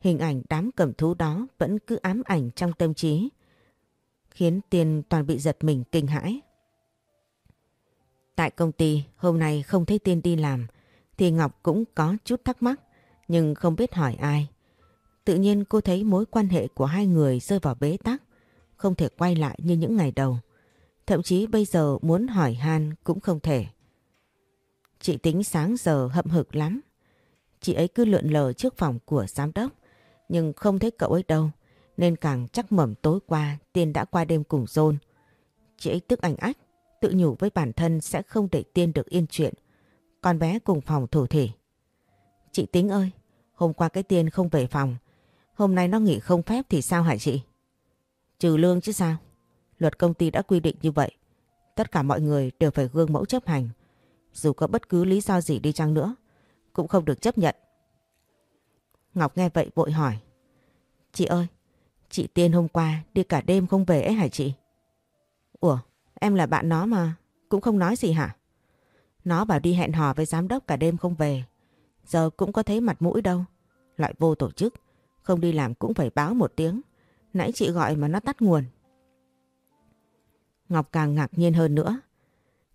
Hình ảnh đám cẩm thú đó vẫn cứ ám ảnh trong tâm trí. Khiến Tiên toàn bị giật mình kinh hãi. Tại công ty, hôm nay không thấy Tiên đi làm, thì Ngọc cũng có chút thắc mắc, nhưng không biết hỏi ai. Tự nhiên cô thấy mối quan hệ của hai người rơi vào bế tắc, không thể quay lại như những ngày đầu. Thậm chí bây giờ muốn hỏi han cũng không thể. Chị tính sáng giờ hậm hực lắm. Chị ấy cứ lượn lờ trước phòng của giám đốc, nhưng không thấy cậu ấy đâu, nên càng chắc mẩm tối qua Tiên đã qua đêm cùng John. Chị ấy tức ảnh ách, tự nhủ với bản thân sẽ không để Tiên được yên chuyện. Con bé cùng phòng thủ thỉ. Chị Tính ơi, hôm qua cái Tiên không về phòng, hôm nay nó nghỉ không phép thì sao hả chị? Trừ lương chứ sao? Luật công ty đã quy định như vậy. Tất cả mọi người đều phải gương mẫu chấp hành. Dù có bất cứ lý do gì đi chăng nữa, cũng không được chấp nhận. Ngọc nghe vậy vội hỏi. Chị ơi, chị Tiên hôm qua đi cả đêm không về ấy hả chị? Ủa, em là bạn nó mà, cũng không nói gì hả? Nó bảo đi hẹn hò với giám đốc cả đêm không về. Giờ cũng có thấy mặt mũi đâu. Lại vô tổ chức, không đi làm cũng phải báo một tiếng. Nãy chị gọi mà nó tắt nguồn. Ngọc càng ngạc nhiên hơn nữa.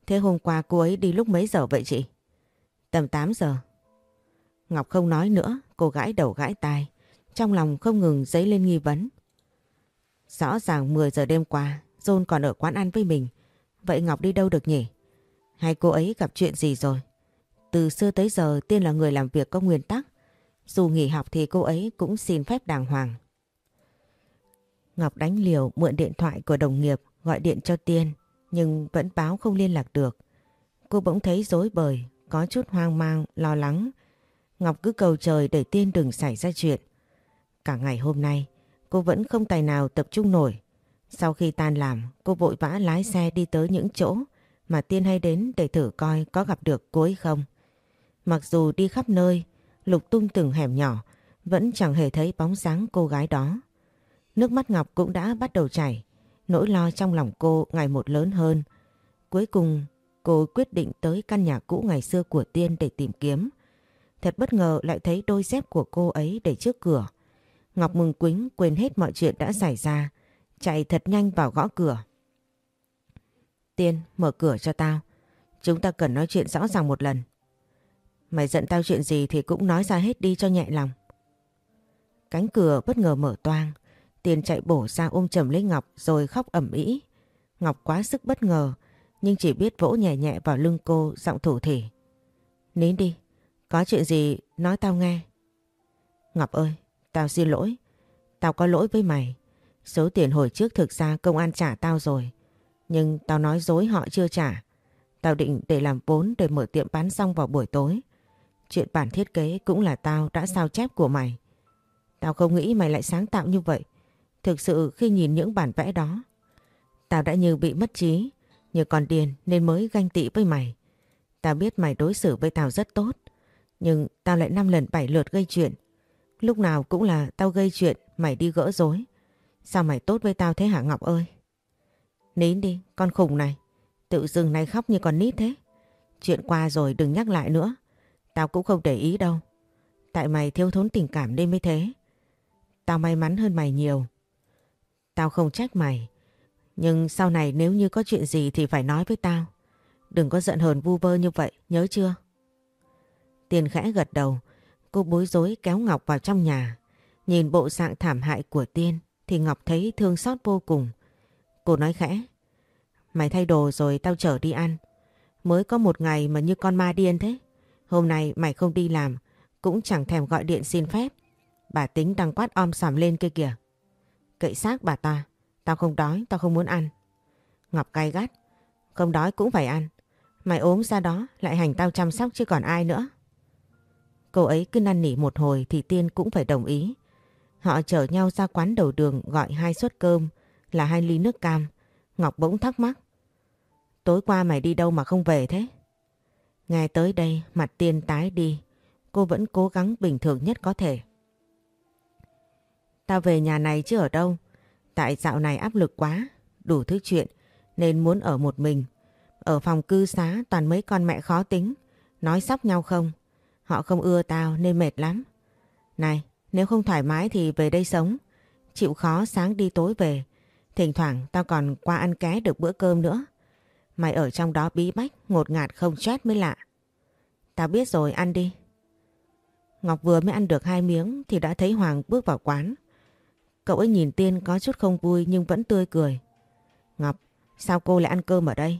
Thế hôm qua cô ấy đi lúc mấy giờ vậy chị? Tầm 8 giờ. Ngọc không nói nữa, cô gãi đầu gãi tai. Trong lòng không ngừng dấy lên nghi vấn. Rõ ràng 10 giờ đêm qua, John còn ở quán ăn với mình. Vậy Ngọc đi đâu được nhỉ? Hay cô ấy gặp chuyện gì rồi? Từ xưa tới giờ Tiên là người làm việc có nguyên tắc. Dù nghỉ học thì cô ấy cũng xin phép đàng hoàng. Ngọc đánh liều mượn điện thoại của đồng nghiệp gọi điện cho Tiên nhưng vẫn báo không liên lạc được. Cô bỗng thấy dối bời, có chút hoang mang, lo lắng. Ngọc cứ cầu trời để Tiên đừng xảy ra chuyện. Cả ngày hôm nay, cô vẫn không tài nào tập trung nổi. Sau khi tan làm, cô vội vã lái xe đi tới những chỗ mà Tiên hay đến để thử coi có gặp được cô ấy không. Mặc dù đi khắp nơi, lục tung từng hẻm nhỏ, vẫn chẳng hề thấy bóng dáng cô gái đó. Nước mắt Ngọc cũng đã bắt đầu chảy, nỗi lo trong lòng cô ngày một lớn hơn. Cuối cùng, cô quyết định tới căn nhà cũ ngày xưa của Tiên để tìm kiếm. Thật bất ngờ lại thấy đôi dép của cô ấy để trước cửa. Ngọc mừng quính quên hết mọi chuyện đã xảy ra. Chạy thật nhanh vào gõ cửa. Tiên, mở cửa cho tao. Chúng ta cần nói chuyện rõ ràng một lần. Mày giận tao chuyện gì thì cũng nói ra hết đi cho nhẹ lòng. Cánh cửa bất ngờ mở toang. Tiền chạy bổ ra ôm chầm lấy Ngọc rồi khóc ẩm ĩ. Ngọc quá sức bất ngờ nhưng chỉ biết vỗ nhẹ nhẹ vào lưng cô giọng thủ thỉ. Nín đi, có chuyện gì nói tao nghe. Ngọc ơi, tao xin lỗi. Tao có lỗi với mày. Số tiền hồi trước thực ra công an trả tao rồi. Nhưng tao nói dối họ chưa trả. Tao định để làm vốn để mở tiệm bán xong vào buổi tối. Chuyện bản thiết kế cũng là tao đã sao chép của mày. Tao không nghĩ mày lại sáng tạo như vậy. Thực sự khi nhìn những bản vẽ đó, tao đã như bị mất trí, như còn điền nên mới ganh tị với mày. Tao biết mày đối xử với tao rất tốt, nhưng tao lại năm lần bảy lượt gây chuyện. Lúc nào cũng là tao gây chuyện, mày đi gỡ rối. Sao mày tốt với tao thế hả Ngọc ơi? Nín đi, con khùng này. Tự dưng nay khóc như con nít thế. Chuyện qua rồi đừng nhắc lại nữa. Tao cũng không để ý đâu. Tại mày thiếu thốn tình cảm nên mới thế. Tao may mắn hơn mày nhiều. Tao không trách mày. Nhưng sau này nếu như có chuyện gì thì phải nói với tao. Đừng có giận hờn vu vơ như vậy, nhớ chưa? Tiền khẽ gật đầu. Cô bối rối kéo Ngọc vào trong nhà. Nhìn bộ dạng thảm hại của Tiên thì Ngọc thấy thương xót vô cùng. Cô nói khẽ. Mày thay đồ rồi tao chở đi ăn. Mới có một ngày mà như con ma điên thế. Hôm nay mày không đi làm, cũng chẳng thèm gọi điện xin phép. Bà tính đang quát om sòm lên kia kìa. Cậy xác bà ta, tao không đói, tao không muốn ăn. Ngọc cay gắt, không đói cũng phải ăn. Mày ốm ra đó lại hành tao chăm sóc chứ còn ai nữa. Cô ấy cứ năn nỉ một hồi thì Tiên cũng phải đồng ý. Họ chở nhau ra quán đầu đường gọi hai suất cơm là hai ly nước cam. Ngọc bỗng thắc mắc. Tối qua mày đi đâu mà không về thế? Nghe tới đây mặt tiên tái đi. Cô vẫn cố gắng bình thường nhất có thể. Tao về nhà này chứ ở đâu. Tại dạo này áp lực quá, đủ thứ chuyện nên muốn ở một mình. Ở phòng cư xá toàn mấy con mẹ khó tính, nói sóc nhau không. Họ không ưa tao nên mệt lắm. Này, nếu không thoải mái thì về đây sống. Chịu khó sáng đi tối về. Thỉnh thoảng tao còn qua ăn ké được bữa cơm nữa. Mày ở trong đó bí bách, ngột ngạt không chết mới lạ. Tao biết rồi, ăn đi. Ngọc vừa mới ăn được hai miếng thì đã thấy Hoàng bước vào quán. Cậu ấy nhìn Tiên có chút không vui nhưng vẫn tươi cười. Ngọc, sao cô lại ăn cơm ở đây?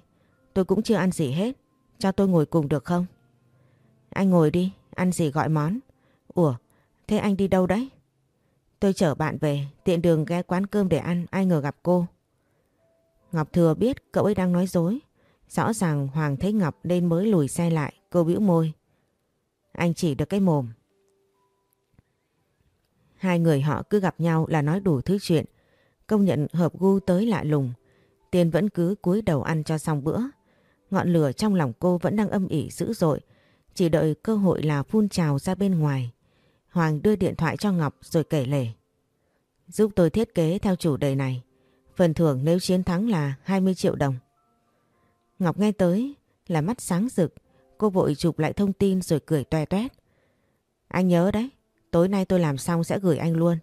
Tôi cũng chưa ăn gì hết. Cho tôi ngồi cùng được không? Anh ngồi đi, ăn gì gọi món. Ủa, thế anh đi đâu đấy? Tôi chở bạn về, tiện đường ghé quán cơm để ăn, ai ngờ gặp cô. Ngọc thừa biết cậu ấy đang nói dối. Rõ ràng Hoàng thấy Ngọc nên mới lùi xe lại, cô bĩu môi. Anh chỉ được cái mồm. Hai người họ cứ gặp nhau là nói đủ thứ chuyện. Công nhận hợp gu tới lạ lùng. Tiên vẫn cứ cúi đầu ăn cho xong bữa. Ngọn lửa trong lòng cô vẫn đang âm ỉ dữ dội. Chỉ đợi cơ hội là phun trào ra bên ngoài. Hoàng đưa điện thoại cho Ngọc rồi kể lể. Giúp tôi thiết kế theo chủ đề này. Phần thưởng nếu chiến thắng là 20 triệu đồng. Ngọc nghe tới là mắt sáng rực. Cô vội chụp lại thông tin rồi cười toe toét. Anh nhớ đấy, tối nay tôi làm xong sẽ gửi anh luôn.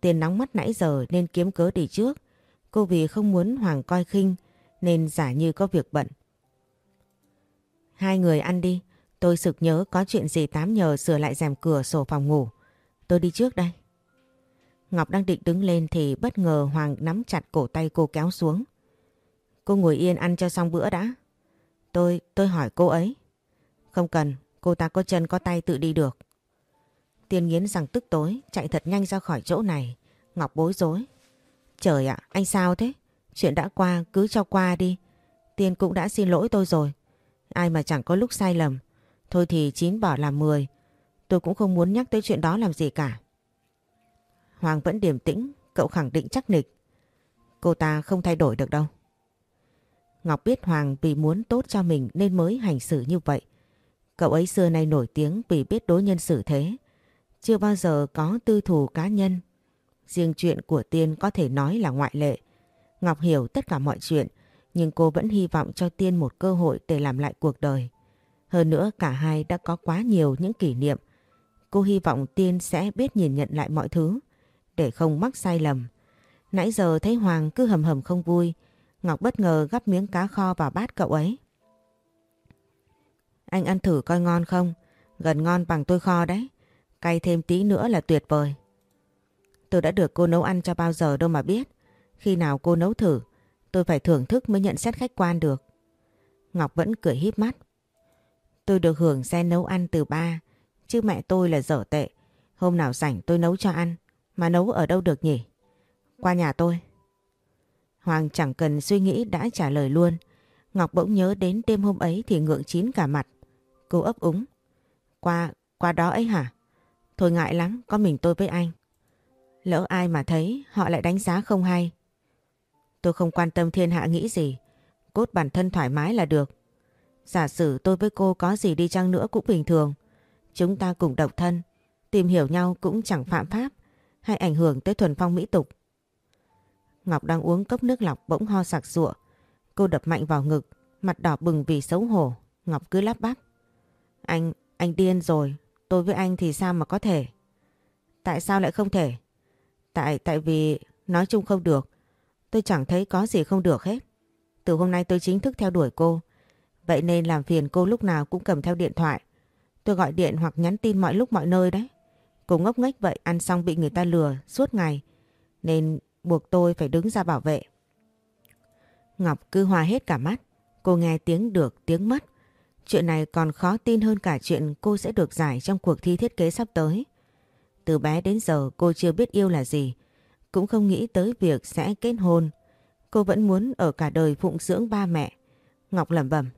Tiền nóng mắt nãy giờ nên kiếm cớ đi trước. Cô vì không muốn Hoàng coi khinh nên giả như có việc bận. Hai người ăn đi, tôi sực nhớ có chuyện gì tám nhờ sửa lại rèm cửa sổ phòng ngủ. Tôi đi trước đây. Ngọc đang định đứng lên thì bất ngờ Hoàng nắm chặt cổ tay cô kéo xuống. Cô ngồi yên ăn cho xong bữa đã. Tôi, tôi hỏi cô ấy. Không cần, cô ta có chân có tay tự đi được. Tiên nghiến rằng tức tối, chạy thật nhanh ra khỏi chỗ này. Ngọc bối rối. Trời ạ, anh sao thế? Chuyện đã qua, cứ cho qua đi. Tiên cũng đã xin lỗi tôi rồi. Ai mà chẳng có lúc sai lầm. Thôi thì chín bỏ làm mười. Tôi cũng không muốn nhắc tới chuyện đó làm gì cả. Hoàng vẫn điềm tĩnh, cậu khẳng định chắc nịch. Cô ta không thay đổi được đâu. Ngọc biết Hoàng vì muốn tốt cho mình nên mới hành xử như vậy. Cậu ấy xưa nay nổi tiếng vì biết đối nhân xử thế. Chưa bao giờ có tư thù cá nhân. Riêng chuyện của Tiên có thể nói là ngoại lệ. Ngọc hiểu tất cả mọi chuyện nhưng cô vẫn hy vọng cho Tiên một cơ hội để làm lại cuộc đời. Hơn nữa cả hai đã có quá nhiều những kỷ niệm. Cô hy vọng Tiên sẽ biết nhìn nhận lại mọi thứ để không mắc sai lầm. Nãy giờ thấy Hoàng cứ hầm hầm không vui, Ngọc bất ngờ gắp miếng cá kho vào bát cậu ấy. Anh ăn thử coi ngon không? Gần ngon bằng tôi kho đấy. Cay thêm tí nữa là tuyệt vời. Tôi đã được cô nấu ăn cho bao giờ đâu mà biết. Khi nào cô nấu thử, tôi phải thưởng thức mới nhận xét khách quan được. Ngọc vẫn cười híp mắt. Tôi được hưởng xe nấu ăn từ ba, chứ mẹ tôi là dở tệ. Hôm nào rảnh tôi nấu cho ăn, mà nấu ở đâu được nhỉ? Qua nhà tôi. Hoàng chẳng cần suy nghĩ đã trả lời luôn. Ngọc bỗng nhớ đến đêm hôm ấy thì ngượng chín cả mặt. Cô ấp úng. Qua, qua đó ấy hả? Thôi ngại lắm, có mình tôi với anh. Lỡ ai mà thấy họ lại đánh giá không hay. Tôi không quan tâm thiên hạ nghĩ gì. Cốt bản thân thoải mái là được. Giả sử tôi với cô có gì đi chăng nữa cũng bình thường. Chúng ta cùng độc thân. Tìm hiểu nhau cũng chẳng phạm pháp hay ảnh hưởng tới thuần phong mỹ tục. Ngọc đang uống cốc nước lọc bỗng ho sặc sụa. Cô đập mạnh vào ngực, mặt đỏ bừng vì xấu hổ. Ngọc cứ lắp bắp. Anh, anh điên rồi. Tôi với anh thì sao mà có thể? Tại sao lại không thể? Tại, tại vì nói chung không được. Tôi chẳng thấy có gì không được hết. Từ hôm nay tôi chính thức theo đuổi cô. Vậy nên làm phiền cô lúc nào cũng cầm theo điện thoại. Tôi gọi điện hoặc nhắn tin mọi lúc mọi nơi đấy. Cô ngốc nghếch vậy ăn xong bị người ta lừa suốt ngày. Nên buộc tôi phải đứng ra bảo vệ. Ngọc cứ hòa hết cả mắt. Cô nghe tiếng được tiếng mất. Chuyện này còn khó tin hơn cả chuyện cô sẽ được giải trong cuộc thi thiết kế sắp tới. Từ bé đến giờ cô chưa biết yêu là gì. Cũng không nghĩ tới việc sẽ kết hôn. Cô vẫn muốn ở cả đời phụng dưỡng ba mẹ. Ngọc lẩm bẩm.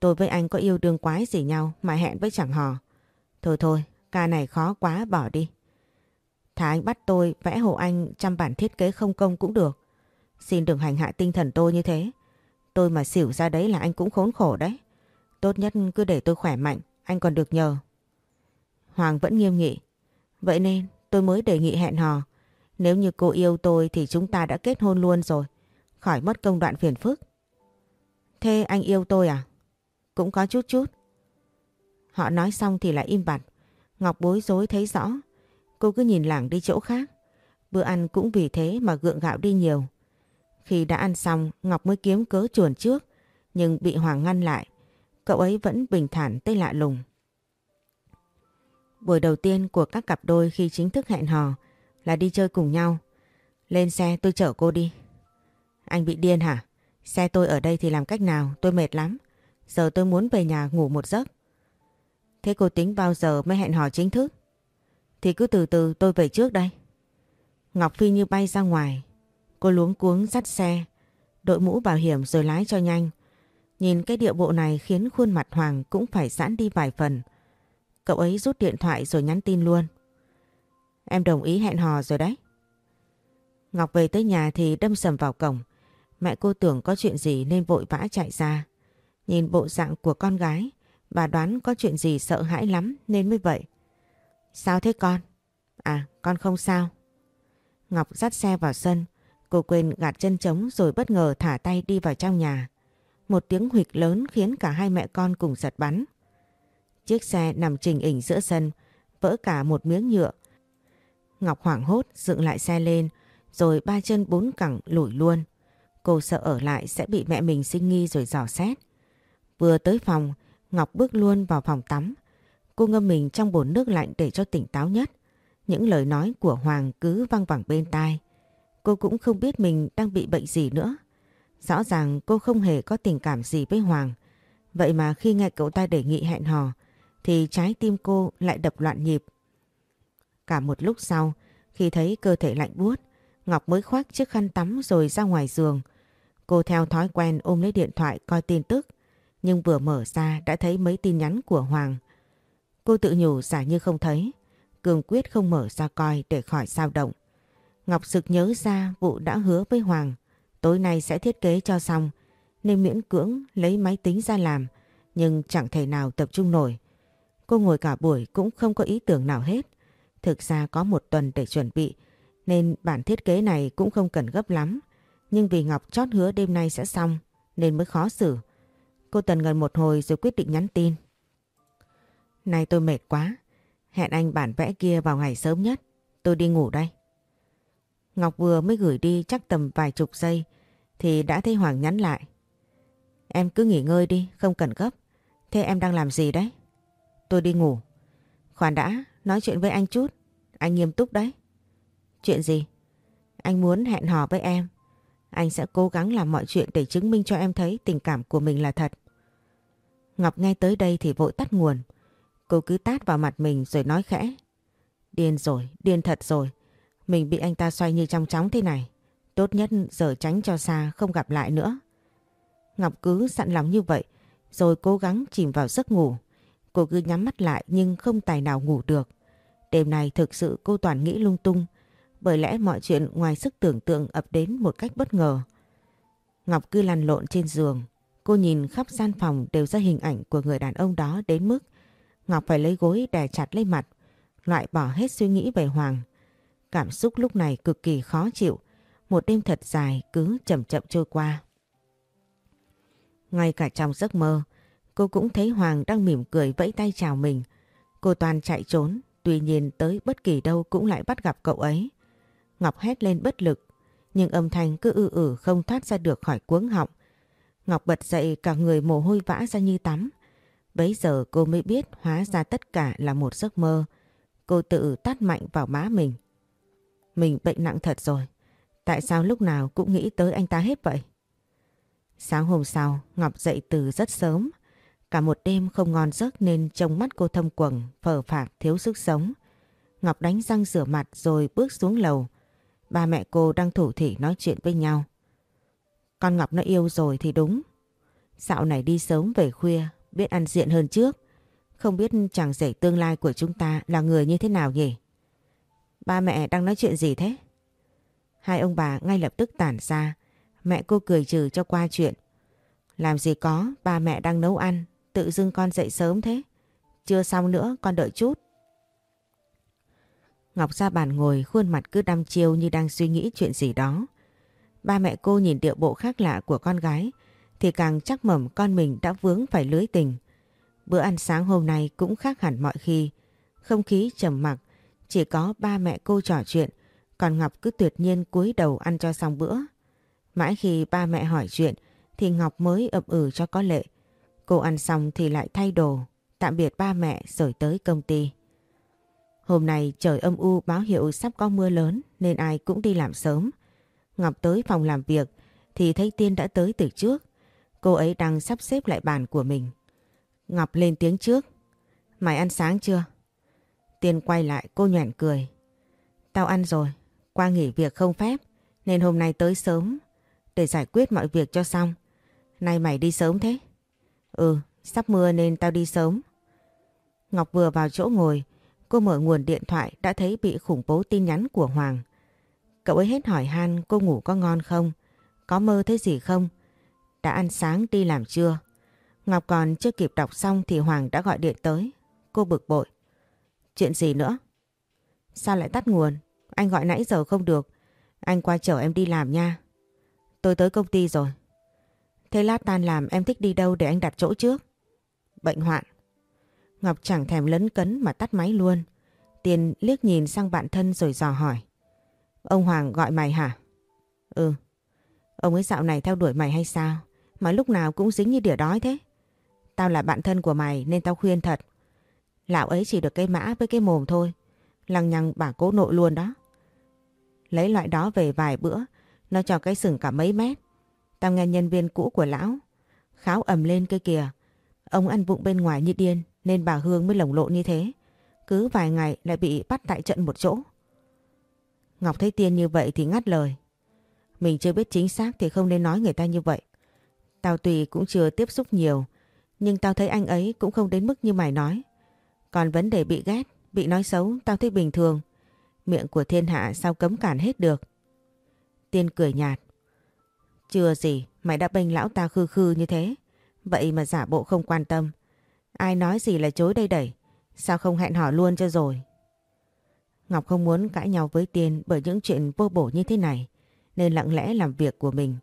Tôi với anh có yêu đương quái gì nhau mà hẹn với chẳng hò. Thôi thôi, ca này khó quá bỏ đi. Thà anh bắt tôi vẽ hộ anh trăm bản thiết kế không công cũng được. Xin đừng hành hạ tinh thần tôi như thế. Tôi mà xỉu ra đấy là anh cũng khốn khổ đấy. Tốt nhất cứ để tôi khỏe mạnh, anh còn được nhờ. Hoàng vẫn nghiêm nghị. Vậy nên tôi mới đề nghị hẹn hò. Nếu như cô yêu tôi thì chúng ta đã kết hôn luôn rồi. Khỏi mất công đoạn phiền phức. Thế anh yêu tôi à? Cũng có chút chút. Họ nói xong thì lại im bặt. Ngọc bối rối thấy rõ. Cô cứ nhìn lảng đi chỗ khác. Bữa ăn cũng vì thế mà gượng gạo đi nhiều. Khi đã ăn xong, Ngọc mới kiếm cớ chuồn trước, nhưng bị Hoàng ngăn lại. Cậu ấy vẫn bình thản tê lạ lùng. Buổi đầu tiên của các cặp đôi khi chính thức hẹn hò là đi chơi cùng nhau. Lên xe tôi chở cô đi. Anh bị điên hả? Xe tôi ở đây thì làm cách nào? Tôi mệt lắm. Giờ tôi muốn về nhà ngủ một giấc. Thế cô tính bao giờ mới hẹn hò chính thức? Thì cứ từ từ tôi về trước đây. Ngọc Phi như bay ra ngoài. Cô luống cuống dắt xe, đội mũ bảo hiểm rồi lái cho nhanh. Nhìn cái điệu bộ này khiến khuôn mặt Hoàng cũng phải giãn đi vài phần. Cậu ấy rút điện thoại rồi nhắn tin luôn. Em đồng ý hẹn hò rồi đấy. Ngọc về tới nhà thì đâm sầm vào cổng. Mẹ cô tưởng có chuyện gì nên vội vã chạy ra. Nhìn bộ dạng của con gái, bà đoán có chuyện gì sợ hãi lắm nên mới vậy. Sao thế con? À, con không sao. Ngọc dắt xe vào sân, cô quên gạt chân trống rồi bất ngờ thả tay đi vào trong nhà. Một tiếng huỵch lớn khiến cả hai mẹ con cùng giật bắn. Chiếc xe nằm trình ỉnh giữa sân, vỡ cả một miếng nhựa. Ngọc hoảng hốt dựng lại xe lên, rồi ba chân bốn cẳng lủi luôn. Cô sợ ở lại sẽ bị mẹ mình sinh nghi rồi dò xét. Vừa tới phòng, Ngọc bước luôn vào phòng tắm. Cô ngâm mình trong bồn nước lạnh để cho tỉnh táo nhất. Những lời nói của Hoàng cứ văng vẳng bên tai. Cô cũng không biết mình đang bị bệnh gì nữa. Rõ ràng cô không hề có tình cảm gì với Hoàng. Vậy mà khi nghe cậu ta đề nghị hẹn hò thì trái tim cô lại đập loạn nhịp. Cả một lúc sau, khi thấy cơ thể lạnh buốt, Ngọc mới khoác chiếc khăn tắm rồi ra ngoài giường. Cô theo thói quen ôm lấy điện thoại coi tin tức, nhưng vừa mở ra đã thấy mấy tin nhắn của Hoàng. Cô tự nhủ giả như không thấy, cường quyết không mở ra coi để khỏi sao động. Ngọc sực nhớ ra vụ đã hứa với Hoàng, tối nay sẽ thiết kế cho xong, nên miễn cưỡng lấy máy tính ra làm, nhưng chẳng thể nào tập trung nổi. Cô ngồi cả buổi cũng không có ý tưởng nào hết. Thực ra có một tuần để chuẩn bị nên bản thiết kế này cũng không cần gấp lắm. Nhưng vì Ngọc chót hứa đêm nay sẽ xong nên mới khó xử. Cô tần ngần một hồi rồi quyết định nhắn tin. Nay tôi mệt quá. Hẹn anh bản vẽ kia vào ngày sớm nhất. Tôi đi ngủ đây. Ngọc vừa mới gửi đi chắc tầm vài chục giây thì đã thấy Hoàng nhắn lại. Em cứ nghỉ ngơi đi, không cần gấp. Thế em đang làm gì đấy? Tôi đi ngủ. Khoan đã, nói chuyện với anh chút. Anh nghiêm túc đấy. Chuyện gì? Anh muốn hẹn hò với em. Anh sẽ cố gắng làm mọi chuyện để chứng minh cho em thấy tình cảm của mình là thật. Ngọc nghe tới đây thì vội tắt nguồn. Cô cứ tát vào mặt mình rồi nói khẽ. Điên rồi, điên thật rồi. Mình bị anh ta xoay như trong chóng thế này. Tốt nhất giờ tránh cho xa không gặp lại nữa. Ngọc cứ sẵn lòng như vậy rồi cố gắng chìm vào giấc ngủ. Cô cứ nhắm mắt lại nhưng không tài nào ngủ được. Đêm này thực sự cô toàn nghĩ lung tung bởi lẽ mọi chuyện ngoài sức tưởng tượng ập đến một cách bất ngờ. Ngọc cứ lăn lộn trên giường. Cô nhìn khắp gian phòng đều ra hình ảnh của người đàn ông đó đến mức Ngọc phải lấy gối đè chặt lấy mặt, loại bỏ hết suy nghĩ về Hoàng. Cảm xúc lúc này cực kỳ khó chịu, một đêm thật dài cứ chậm chậm trôi qua. Ngay cả trong giấc mơ, cô cũng thấy Hoàng đang mỉm cười vẫy tay chào mình. Cô toàn chạy trốn, tuy nhiên tới bất kỳ đâu cũng lại bắt gặp cậu ấy. Ngọc hét lên bất lực, nhưng âm thanh cứ ư ử không thoát ra được khỏi cuống họng. Ngọc bật dậy cả người mồ hôi vã ra như tắm. Bấy giờ cô mới biết hóa ra tất cả là một giấc mơ. Cô tự tát mạnh vào má mình. Mình bệnh nặng thật rồi. Tại sao lúc nào cũng nghĩ tới anh ta hết vậy? Sáng hôm sau, Ngọc dậy từ rất sớm. Cả một đêm không ngon giấc nên trong mắt cô thâm quầng, phờ phạc, thiếu sức sống. Ngọc đánh răng rửa mặt rồi bước xuống lầu. Ba mẹ cô đang thủ thỉ nói chuyện với nhau. Con Ngọc nó yêu rồi thì đúng. Dạo này đi sớm về khuya, biết ăn diện hơn trước. Không biết chàng rể tương lai của chúng ta là người như thế nào nhỉ? Ba mẹ đang nói chuyện gì thế? Hai ông bà ngay lập tức tản ra. Mẹ cô cười trừ cho qua chuyện. Làm gì có, ba mẹ đang nấu ăn. Tự dưng con dậy sớm thế. Chưa xong nữa, con đợi chút. Ngọc ra bàn ngồi khuôn mặt cứ đăm chiêu như đang suy nghĩ chuyện gì đó. Ba mẹ cô nhìn điệu bộ khác lạ của con gái thì càng chắc mẩm con mình đã vướng phải lưới tình. Bữa ăn sáng hôm nay cũng khác hẳn mọi khi. Không khí trầm mặc, chỉ có ba mẹ cô trò chuyện, còn Ngọc cứ tuyệt nhiên cúi đầu ăn cho xong bữa. Mãi khi ba mẹ hỏi chuyện thì Ngọc mới ậm ừ cho có lệ. Cô ăn xong thì lại thay đồ, tạm biệt ba mẹ rồi tới công ty. Hôm nay trời âm u báo hiệu sắp có mưa lớn nên ai cũng đi làm sớm. Ngọc tới phòng làm việc thì thấy Tiên đã tới từ trước. Cô ấy đang sắp xếp lại bàn của mình. Ngọc lên tiếng trước. Mày ăn sáng chưa? Tiên quay lại cô nhoẻn cười. Tao ăn rồi, qua nghỉ việc không phép nên hôm nay tới sớm để giải quyết mọi việc cho xong. Nay mày đi sớm thế? Ừ, sắp mưa nên tao đi sớm. Ngọc vừa vào chỗ ngồi Cô mở nguồn điện thoại, đã thấy bị khủng bố tin nhắn của Hoàng. Cậu ấy hết hỏi han, cô ngủ có ngon không? Có mơ thấy gì không? Đã ăn sáng, đi làm chưa? Ngọc còn chưa kịp đọc xong thì Hoàng đã gọi điện tới. Cô bực bội. Chuyện gì nữa? Sao lại tắt nguồn? Anh gọi nãy giờ không được. Anh qua chở em đi làm nha. Tôi tới công ty rồi. Thế lát tan làm em thích đi đâu để anh đặt chỗ trước? Bệnh hoạn. Ngọc chẳng thèm lấn cấn mà tắt máy luôn. Tiền liếc nhìn sang bạn thân rồi dò hỏi. Ông Hoàng gọi mày hả? Ừ. Ông ấy dạo này theo đuổi mày hay sao? Mà lúc nào cũng dính như đỉa đói thế. Tao là bạn thân của mày nên tao khuyên thật. Lão ấy chỉ được cái mã với cái mồm thôi. Lăng nhăng bà cố nội luôn đó. Lấy loại đó về vài bữa, nó cho cái sừng cả mấy mét. Tao nghe nhân viên cũ của lão. Kháo ầm lên cây kìa. Ông ăn vụng bên ngoài như điên nên bà Hương mới lồng lộn như thế. Cứ vài ngày lại bị bắt tại trận một chỗ. Ngọc thấy Tiên như vậy thì ngắt lời. Mình chưa biết chính xác thì không nên nói người ta như vậy. Tao tùy cũng chưa tiếp xúc nhiều, nhưng tao thấy anh ấy cũng không đến mức như mày nói. Còn vấn đề bị ghét, bị nói xấu tao thấy bình thường. Miệng của thiên hạ sao cấm cản hết được. Tiên cười nhạt. Chưa gì, mày đã bênh lão ta khư khư như thế. Vậy mà giả bộ không quan tâm. Ai nói gì là chối đây đẩy. Sao không hẹn hò luôn cho rồi? Ngọc không muốn cãi nhau với Tiên bởi những chuyện vô bổ như thế này. Nên lặng lẽ làm việc của mình.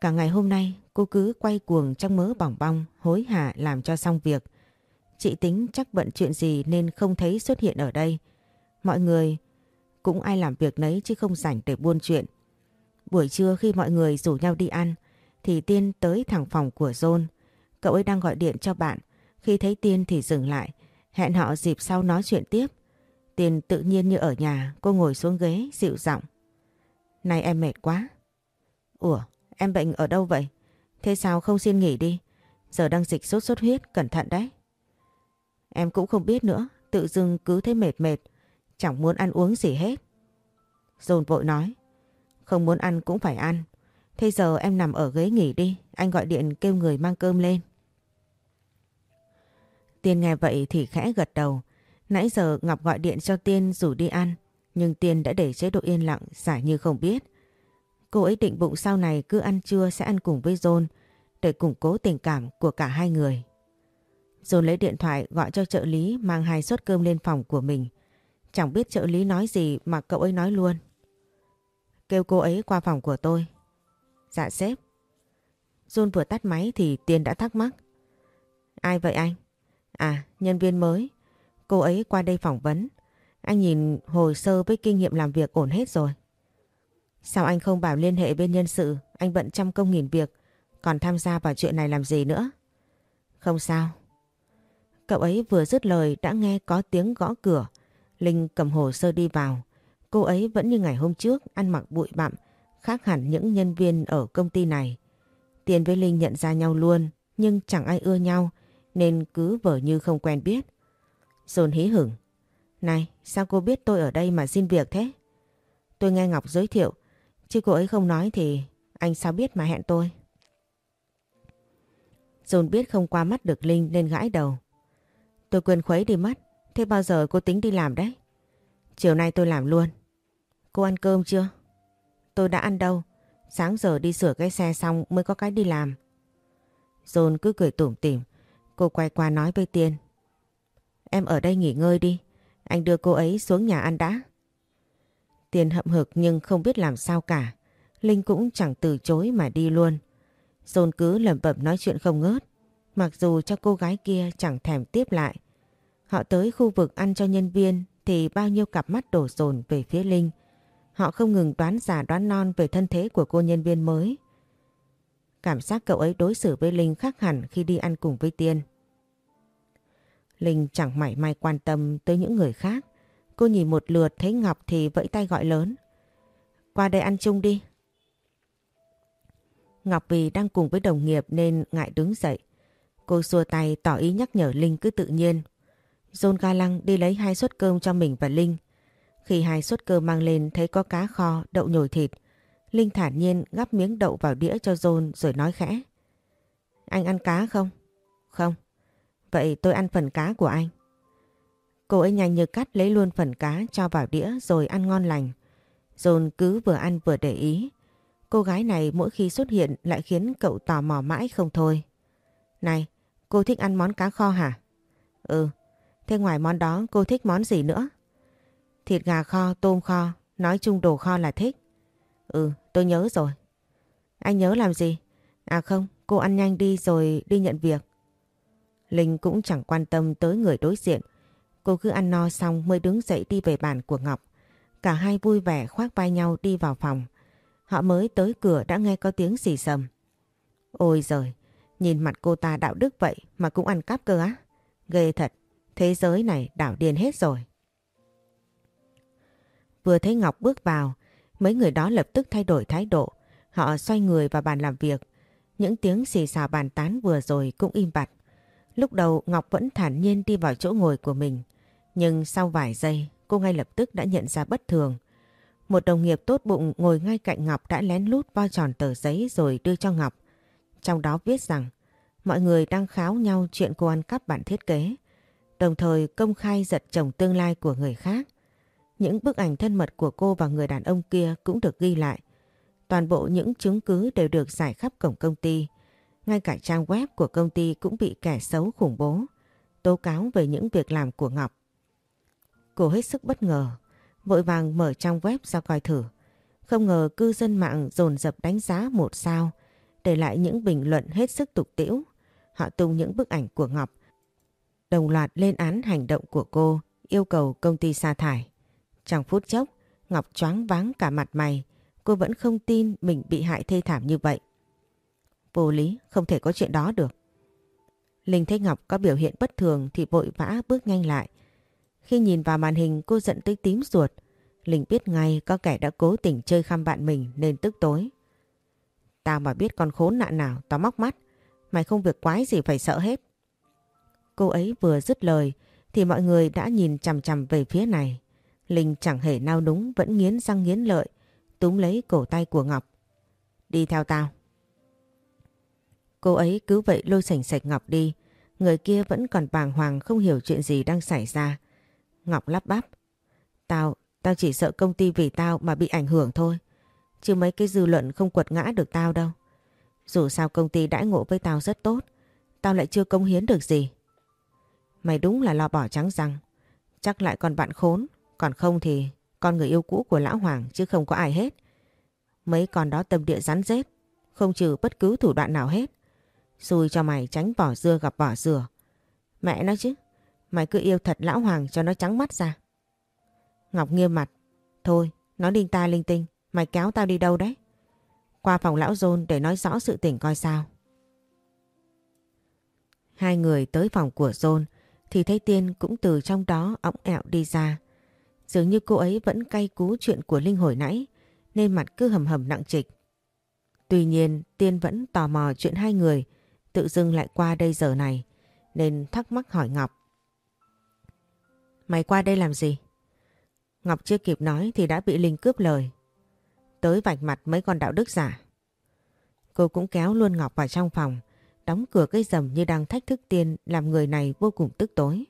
Cả ngày hôm nay cô cứ quay cuồng trong mớ bỏng bong, hối hả làm cho xong việc. Chị tính chắc bận chuyện gì nên không thấy xuất hiện ở đây. Mọi người cũng ai làm việc nấy chứ không rảnh để buôn chuyện. Buổi trưa khi mọi người rủ nhau đi ăn thì Tiên tới thẳng phòng của John. Cậu ấy đang gọi điện cho bạn. Khi thấy Tiên thì dừng lại. Hẹn họ dịp sau nói chuyện tiếp. Tiên tự nhiên như ở nhà, cô ngồi xuống ghế dịu giọng. Này em mệt quá. Ủa, em bệnh ở đâu vậy? Thế sao không xin nghỉ đi? Giờ đang dịch sốt xuất huyết, cẩn thận đấy. Em cũng không biết nữa, tự dưng cứ thấy mệt mệt, chẳng muốn ăn uống gì hết. Dồn vội nói, không muốn ăn cũng phải ăn. Thế giờ em nằm ở ghế nghỉ đi, anh gọi điện kêu người mang cơm lên. Tiên nghe vậy thì khẽ gật đầu. Nãy giờ Ngọc gọi điện cho Tiên rủ đi ăn, nhưng Tiên đã để chế độ yên lặng, giả như không biết. Cô ấy định bụng sau này cứ ăn trưa sẽ ăn cùng với John để củng cố tình cảm của cả hai người. John lấy điện thoại gọi cho trợ lý mang hai suất cơm lên phòng của mình. Chẳng biết trợ lý nói gì mà cậu ấy nói luôn. Kêu cô ấy qua phòng của tôi. Dạ sếp. John vừa tắt máy thì Tiên đã thắc mắc. Ai vậy anh? À, nhân viên mới. Cô ấy qua đây phỏng vấn. Anh nhìn hồ sơ với kinh nghiệm làm việc ổn hết rồi. Sao anh không bảo liên hệ bên nhân sự, anh bận trăm công nghìn việc, còn tham gia vào chuyện này làm gì nữa? Không sao. Cậu ấy vừa dứt lời đã nghe có tiếng gõ cửa. Linh cầm hồ sơ đi vào. Cô ấy vẫn như ngày hôm trước ăn mặc bụi bặm, khác hẳn những nhân viên ở công ty này. Tiền với Linh nhận ra nhau luôn, nhưng chẳng ai ưa nhau, nên cứ vờ như không quen biết. Dồn hí hửng. Này, sao cô biết tôi ở đây mà xin việc thế? Tôi nghe Ngọc giới thiệu, chứ cô ấy không nói thì anh sao biết mà hẹn tôi? Dồn biết không qua mắt được Linh nên gãi đầu. Tôi quên khuấy đi mất, thế bao giờ cô tính đi làm đấy? Chiều nay tôi làm luôn. Cô ăn cơm chưa? Tôi đã ăn đâu, sáng giờ đi sửa cái xe xong mới có cái đi làm. Dồn cứ cười tủm tỉm, cô quay qua nói với Tiên. Em ở đây nghỉ ngơi đi, anh đưa cô ấy xuống nhà ăn đã. Tiên hậm hực nhưng không biết làm sao cả. Linh cũng chẳng từ chối mà đi luôn. Dồn cứ lẩm bẩm nói chuyện không ngớt. Mặc dù cho cô gái kia chẳng thèm tiếp lại. Họ tới khu vực ăn cho nhân viên thì bao nhiêu cặp mắt đổ dồn về phía Linh. Họ không ngừng đoán giả đoán non về thân thế của cô nhân viên mới. Cảm giác cậu ấy đối xử với Linh khác hẳn khi đi ăn cùng với Tiên. Linh chẳng mảy may quan tâm tới những người khác. Cô nhìn một lượt thấy Ngọc thì vẫy tay gọi lớn. Qua đây ăn chung đi. Ngọc vì đang cùng với đồng nghiệp nên ngại đứng dậy. Cô xua tay tỏ ý nhắc nhở Linh cứ tự nhiên. John ga lăng đi lấy hai suất cơm cho mình và Linh. Khi hai suất cơm mang lên thấy có cá kho, đậu nhồi thịt. Linh thản nhiên gắp miếng đậu vào đĩa cho John rồi nói khẽ. Anh ăn cá không? Không. Vậy tôi ăn phần cá của anh. Cô ấy nhanh như cắt lấy luôn phần cá cho vào đĩa rồi ăn ngon lành. John cứ vừa ăn vừa để ý. Cô gái này mỗi khi xuất hiện lại khiến cậu tò mò mãi không thôi. Này, cô thích ăn món cá kho hả? Ừ, thế ngoài món đó cô thích món gì nữa? Thịt gà kho, tôm kho, nói chung đồ kho là thích. Ừ, tôi nhớ rồi. Anh nhớ làm gì? À không, cô ăn nhanh đi rồi đi nhận việc. Linh cũng chẳng quan tâm tới người đối diện. Cô cứ ăn no xong mới đứng dậy đi về bàn của Ngọc. Cả hai vui vẻ khoác vai nhau đi vào phòng. Họ mới tới cửa đã nghe có tiếng xì sầm. Ôi giời, nhìn mặt cô ta đạo đức vậy mà cũng ăn cắp cơ á. Ghê thật, thế giới này đảo điên hết rồi. Vừa thấy Ngọc bước vào, mấy người đó lập tức thay đổi thái độ. Họ xoay người vào bàn làm việc. Những tiếng xì xào bàn tán vừa rồi cũng im bặt. Lúc đầu, Ngọc vẫn thản nhiên đi vào chỗ ngồi của mình. Nhưng sau vài giây, cô ngay lập tức đã nhận ra bất thường. Một đồng nghiệp tốt bụng ngồi ngay cạnh Ngọc đã lén lút vo tròn tờ giấy rồi đưa cho Ngọc. Trong đó viết rằng, mọi người đang kháo nhau chuyện cô ăn cắp bản thiết kế. Đồng thời công khai giật chồng tương lai của người khác. Những bức ảnh thân mật của cô và người đàn ông kia cũng được ghi lại. Toàn bộ những chứng cứ đều được giải khắp cổng công ty. Ngay cả trang web của công ty cũng bị kẻ xấu khủng bố, tố cáo về những việc làm của Ngọc. Cô hết sức bất ngờ, vội vàng mở trang web ra coi thử. Không ngờ cư dân mạng dồn dập đánh giá một sao để lại những bình luận hết sức tục tiễu. Họ tung những bức ảnh của Ngọc, đồng loạt lên án hành động của cô, yêu cầu công ty sa thải. Trong phút chốc, Ngọc choáng váng cả mặt mày, cô vẫn không tin mình bị hại thê thảm như vậy. Vô lý, không thể có chuyện đó được. Linh thấy Ngọc có biểu hiện bất thường thì vội vã bước nhanh lại. Khi nhìn vào màn hình cô giận tới tím ruột. Linh biết ngay có kẻ đã cố tình chơi khăm bạn mình nên tức tối. Tao mà biết con khốn nạn nào tao móc mắt. Mày không việc quái gì phải sợ hết. Cô ấy vừa dứt lời thì mọi người đã nhìn chằm chằm về phía này. Linh chẳng hề nao núng vẫn nghiến răng nghiến lợi túm lấy cổ tay của Ngọc. Đi theo tao. Cô ấy cứ vậy lôi sảnh sạch Ngọc đi. Người kia vẫn còn bàng hoàng không hiểu chuyện gì đang xảy ra. Ngọc lắp bắp. Tao, tao chỉ sợ công ty vì tao mà bị ảnh hưởng thôi. Chứ mấy cái dư luận không quật ngã được tao đâu. Dù sao công ty đãi ngộ với tao rất tốt. Tao lại chưa công hiến được gì. Mày đúng là lo bỏ trắng răng. Chắc lại còn bạn khốn. Còn không thì con người yêu cũ của Lão Hoàng chứ không có ai hết. Mấy con đó tâm địa rắn rết. Không trừ bất cứ thủ đoạn nào hết. Xui cho mày tránh vỏ dưa gặp vỏ dừa. Mẹ nói chứ. Mày cứ yêu thật Lão Hoàng cho nó trắng mắt ra. Ngọc nghiêm mặt. Thôi, nó đinh ta linh tinh. Mày kéo tao đi đâu đấy? Qua phòng lão dôn để nói rõ sự tình coi sao. Hai người tới phòng của dôn thì thấy Tiên cũng từ trong đó ống ẹo đi ra. Dường như cô ấy vẫn cay cú chuyện của Linh hồi nãy nên mặt cứ hầm hầm nặng trịch. Tuy nhiên Tiên vẫn tò mò chuyện hai người tự dưng lại qua đây giờ này nên thắc mắc hỏi Ngọc. Mày qua đây làm gì? Ngọc chưa kịp nói thì đã bị Linh cướp lời. Tới vạch mặt mấy con đạo đức giả. Cô cũng kéo luôn Ngọc vào trong phòng, đóng cửa cây rầm như đang thách thức Tiên làm người này vô cùng tức tối.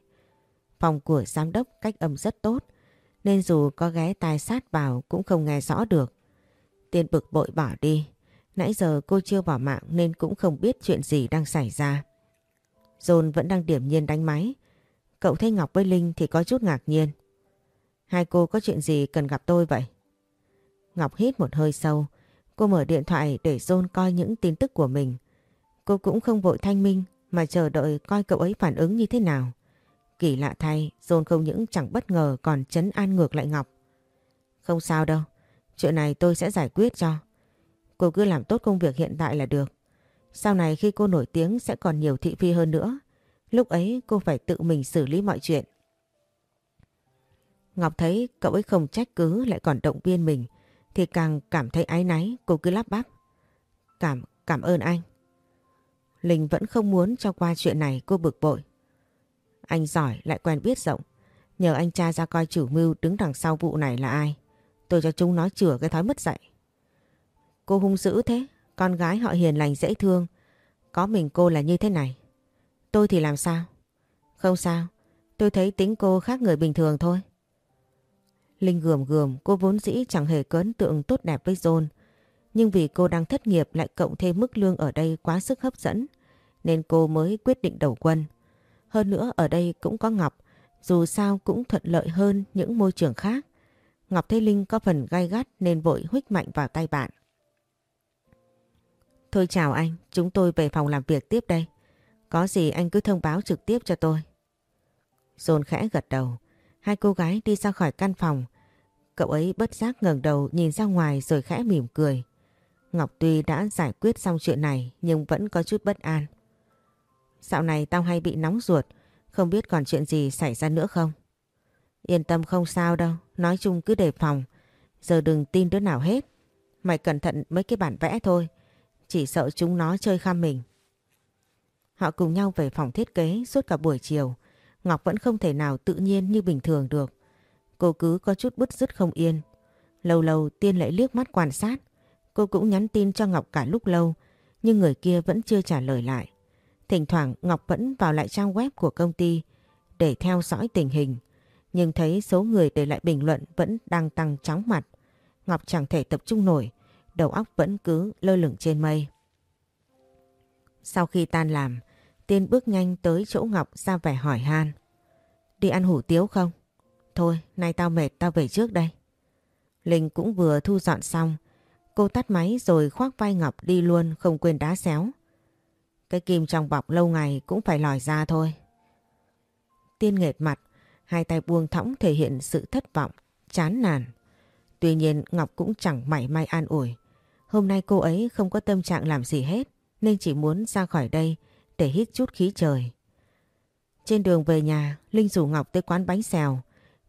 Phòng của giám đốc cách âm rất tốt, nên dù có ghé tai sát vào cũng không nghe rõ được. Tiên bực bội bỏ đi. Nãy giờ cô chưa vào mạng nên cũng không biết chuyện gì đang xảy ra. John vẫn đang điểm nhiên đánh máy. Cậu thấy Ngọc với Linh thì có chút ngạc nhiên. Hai cô có chuyện gì cần gặp tôi vậy? Ngọc hít một hơi sâu. Cô mở điện thoại để John coi những tin tức của mình. Cô cũng không vội thanh minh mà chờ đợi coi cậu ấy phản ứng như thế nào. Kỳ lạ thay, John không những chẳng bất ngờ còn chấn an ngược lại Ngọc. Không sao đâu, chuyện này tôi sẽ giải quyết cho. Cô cứ làm tốt công việc hiện tại là được. Sau này khi cô nổi tiếng sẽ còn nhiều thị phi hơn nữa. Lúc ấy cô phải tự mình xử lý mọi chuyện. Ngọc thấy cậu ấy không trách cứ lại còn động viên mình thì càng cảm thấy áy náy cô cứ lắp bắp. Cảm, cảm ơn anh. Linh vẫn không muốn cho qua chuyện này cô bực bội. Anh giỏi, lại quen biết rộng. Nhờ anh cha ra coi chủ mưu đứng đằng sau vụ này là ai. Tôi cho chúng nó chừa cái thói mất dạy. Cô hung dữ thế. Con gái họ hiền lành dễ thương. Có mình cô là như thế này. Tôi thì làm sao? Không sao. Tôi thấy tính cô khác người bình thường thôi. Linh gườm gườm, cô vốn dĩ chẳng hề có ấn tượng tốt đẹp với John. Nhưng vì cô đang thất nghiệp lại cộng thêm mức lương ở đây quá sức hấp dẫn. Nên cô mới quyết định đầu quân. Hơn nữa ở đây cũng có Ngọc, dù sao cũng thuận lợi hơn những môi trường khác. Ngọc thấy Linh có phần gai gắt nên vội huých mạnh vào tay bạn. Thôi chào anh, chúng tôi về phòng làm việc tiếp đây. Có gì anh cứ thông báo trực tiếp cho tôi. Dồn khẽ gật đầu. Hai cô gái đi ra khỏi căn phòng. Cậu ấy bất giác ngẩng đầu nhìn ra ngoài rồi khẽ mỉm cười. Ngọc tuy đã giải quyết xong chuyện này nhưng vẫn có chút bất an. Dạo này tao hay bị nóng ruột, không biết còn chuyện gì xảy ra nữa không? Yên tâm không sao đâu, nói chung cứ đề phòng. Giờ đừng tin đứa nào hết. Mày cẩn thận mấy cái bản vẽ thôi. Chỉ sợ chúng nó chơi khăm mình. Họ cùng nhau về phòng thiết kế suốt cả buổi chiều. Ngọc vẫn không thể nào tự nhiên như bình thường được. Cô cứ có chút bứt rứt không yên. Lâu lâu Tiên lại liếc mắt quan sát. Cô cũng nhắn tin cho Ngọc cả lúc lâu. Nhưng người kia vẫn chưa trả lời lại. Thỉnh thoảng Ngọc vẫn vào lại trang web của công ty để theo dõi tình hình. Nhưng thấy số người để lại bình luận vẫn đang tăng chóng mặt. Ngọc chẳng thể tập trung nổi, đầu óc vẫn cứ lơ lửng trên mây. Sau khi tan làm, Tiên bước nhanh tới chỗ Ngọc ra vẻ hỏi han. Đi ăn hủ tiếu không? Thôi, nay tao mệt, tao về trước đây. Linh cũng vừa thu dọn xong. Cô tắt máy rồi khoác vai Ngọc đi luôn không quên đá xéo. Cái kim trong bọc lâu ngày cũng phải lòi ra thôi. Tiên nghệt mặt, hai tay buông thõng thể hiện sự thất vọng, chán nản. Tuy nhiên Ngọc cũng chẳng mảy may an ủi. Hôm nay cô ấy không có tâm trạng làm gì hết nên chỉ muốn ra khỏi đây để hít chút khí trời. Trên đường về nhà, Linh rủ Ngọc tới quán bánh xèo.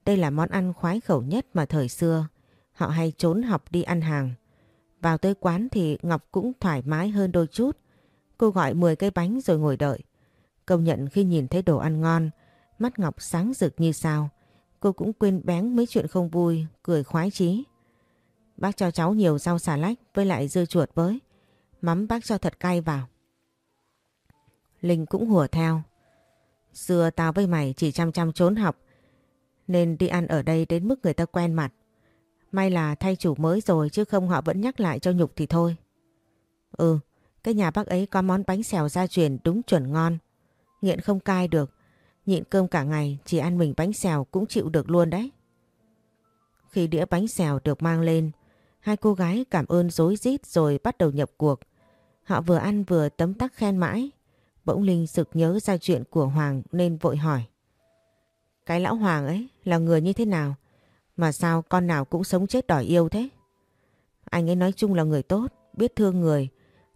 Đây là món ăn khoái khẩu nhất mà thời xưa. Họ hay trốn học đi ăn hàng. Vào tới quán thì Ngọc cũng thoải mái hơn đôi chút. Cô gọi 10 cây bánh rồi ngồi đợi. Công nhận khi nhìn thấy đồ ăn ngon, mắt Ngọc sáng rực như sao. Cô cũng quên bén mấy chuyện không vui, cười khoái chí. Bác cho cháu nhiều rau xà lách với lại dưa chuột với. Mắm bác cho thật cay vào. Linh cũng hùa theo. Xưa tao với mày chỉ chăm chăm trốn học nên đi ăn ở đây đến mức người ta quen mặt. May là thay chủ mới rồi chứ không họ vẫn nhắc lại cho nhục thì thôi. Ừ, cái nhà bác ấy có món bánh xèo gia truyền đúng chuẩn ngon. Nghiện không cai được. Nhịn cơm cả ngày chỉ ăn mình bánh xèo cũng chịu được luôn đấy. Khi đĩa bánh xèo được mang lên, hai cô gái cảm ơn dối rít rồi bắt đầu nhập cuộc. Họ vừa ăn vừa tấm tắc khen mãi. Bỗng Linh sực nhớ ra chuyện của Hoàng nên vội hỏi. Cái lão Hoàng ấy là người như thế nào? Mà sao con nào cũng sống chết đòi yêu thế? Anh ấy nói chung là người tốt, biết thương người,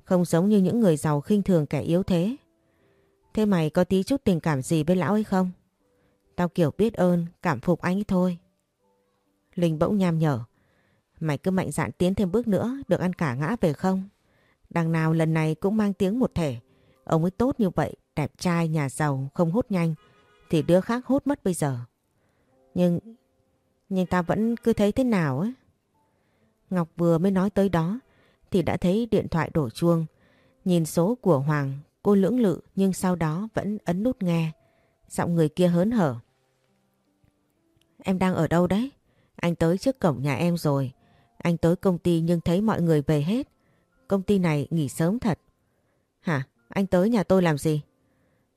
không giống như những người giàu khinh thường kẻ yếu thế. Thế mày có tí chút tình cảm gì với lão ấy không? Tao kiểu biết ơn, cảm phục anh ấy thôi. Linh bỗng nham nhở. Mày cứ mạnh dạn tiến thêm bước nữa, được ăn cả ngã về không? Đằng nào lần này cũng mang tiếng một thể. Ông ấy tốt như vậy, đẹp trai, nhà giàu, không hút nhanh, thì đứa khác hút mất bây giờ. Nhưng, nhưng ta vẫn cứ thấy thế nào ấy. Ngọc vừa mới nói tới đó, thì đã thấy điện thoại đổ chuông. Nhìn số của Hoàng, cô lưỡng lự nhưng sau đó vẫn ấn nút nghe. Giọng người kia hớn hở. Em đang ở đâu đấy? Anh tới trước cổng nhà em rồi. Anh tới công ty nhưng thấy mọi người về hết. Công ty này nghỉ sớm thật. Hả? Anh tới nhà tôi làm gì?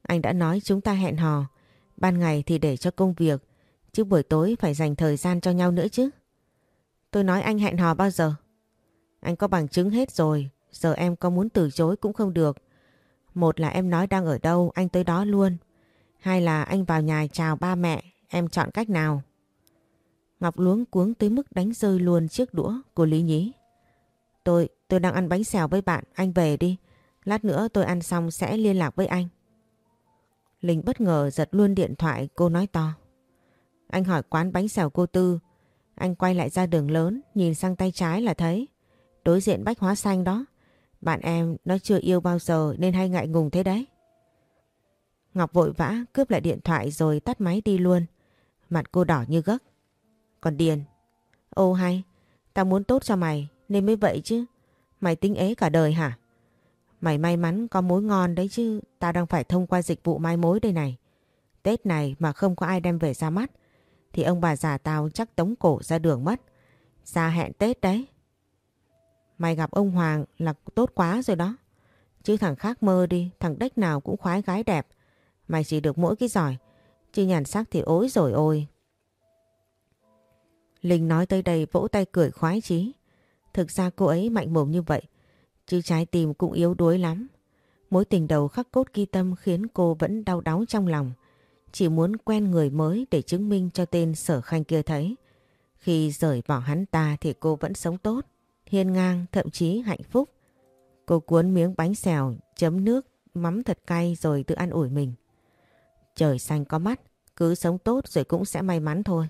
Anh đã nói chúng ta hẹn hò. Ban ngày thì để cho công việc. Chứ buổi tối phải dành thời gian cho nhau nữa chứ. Tôi nói anh hẹn hò bao giờ? Anh có bằng chứng hết rồi. Giờ em có muốn từ chối cũng không được. Một là em nói đang ở đâu, anh tới đó luôn. Hai là anh vào nhà chào ba mẹ, em chọn cách nào? Ngọc luống cuống tới mức đánh rơi luôn chiếc đũa của Lý Nhí. Tôi, tôi đang ăn bánh xèo với bạn, anh về đi. Lát nữa tôi ăn xong sẽ liên lạc với anh. Linh bất ngờ giật luôn điện thoại cô nói to. Anh hỏi quán bánh xèo cô Tư. Anh quay lại ra đường lớn, nhìn sang tay trái là thấy. Đối diện bách hóa xanh đó. Bạn em nó chưa yêu bao giờ nên hay ngại ngùng thế đấy. Ngọc vội vã cướp lại điện thoại rồi tắt máy đi luôn. Mặt cô đỏ như gấc. Còn Điền. Ô hay, tao muốn tốt cho mày nên mới vậy chứ. Mày tính ế cả đời hả? Mày may mắn có mối ngon đấy chứ. Tao đang phải thông qua dịch vụ mai mối đây này. Tết này mà không có ai đem về ra mắt. Thì ông bà già tao chắc tống cổ ra đường mất. Ra hẹn Tết đấy. Mày gặp ông Hoàng là tốt quá rồi đó. Chứ thằng khác mơ đi, thằng đếch nào cũng khoái gái đẹp. Mày chỉ được mỗi cái giỏi. Chứ nhàn sắc thì ối rồi ôi. Linh nói tới đây vỗ tay cười khoái chí. Thực ra cô ấy mạnh mồm như vậy, chứ trái tim cũng yếu đuối lắm. Mối tình đầu khắc cốt ghi tâm khiến cô vẫn đau đáu trong lòng. Chỉ muốn quen người mới để chứng minh cho tên sở khanh kia thấy. Khi rời bỏ hắn ta thì cô vẫn sống tốt, hiên ngang, thậm chí hạnh phúc. Cô cuốn miếng bánh xèo, chấm nước, mắm thật cay rồi tự ăn ủi mình. Trời xanh có mắt, cứ sống tốt rồi cũng sẽ may mắn thôi.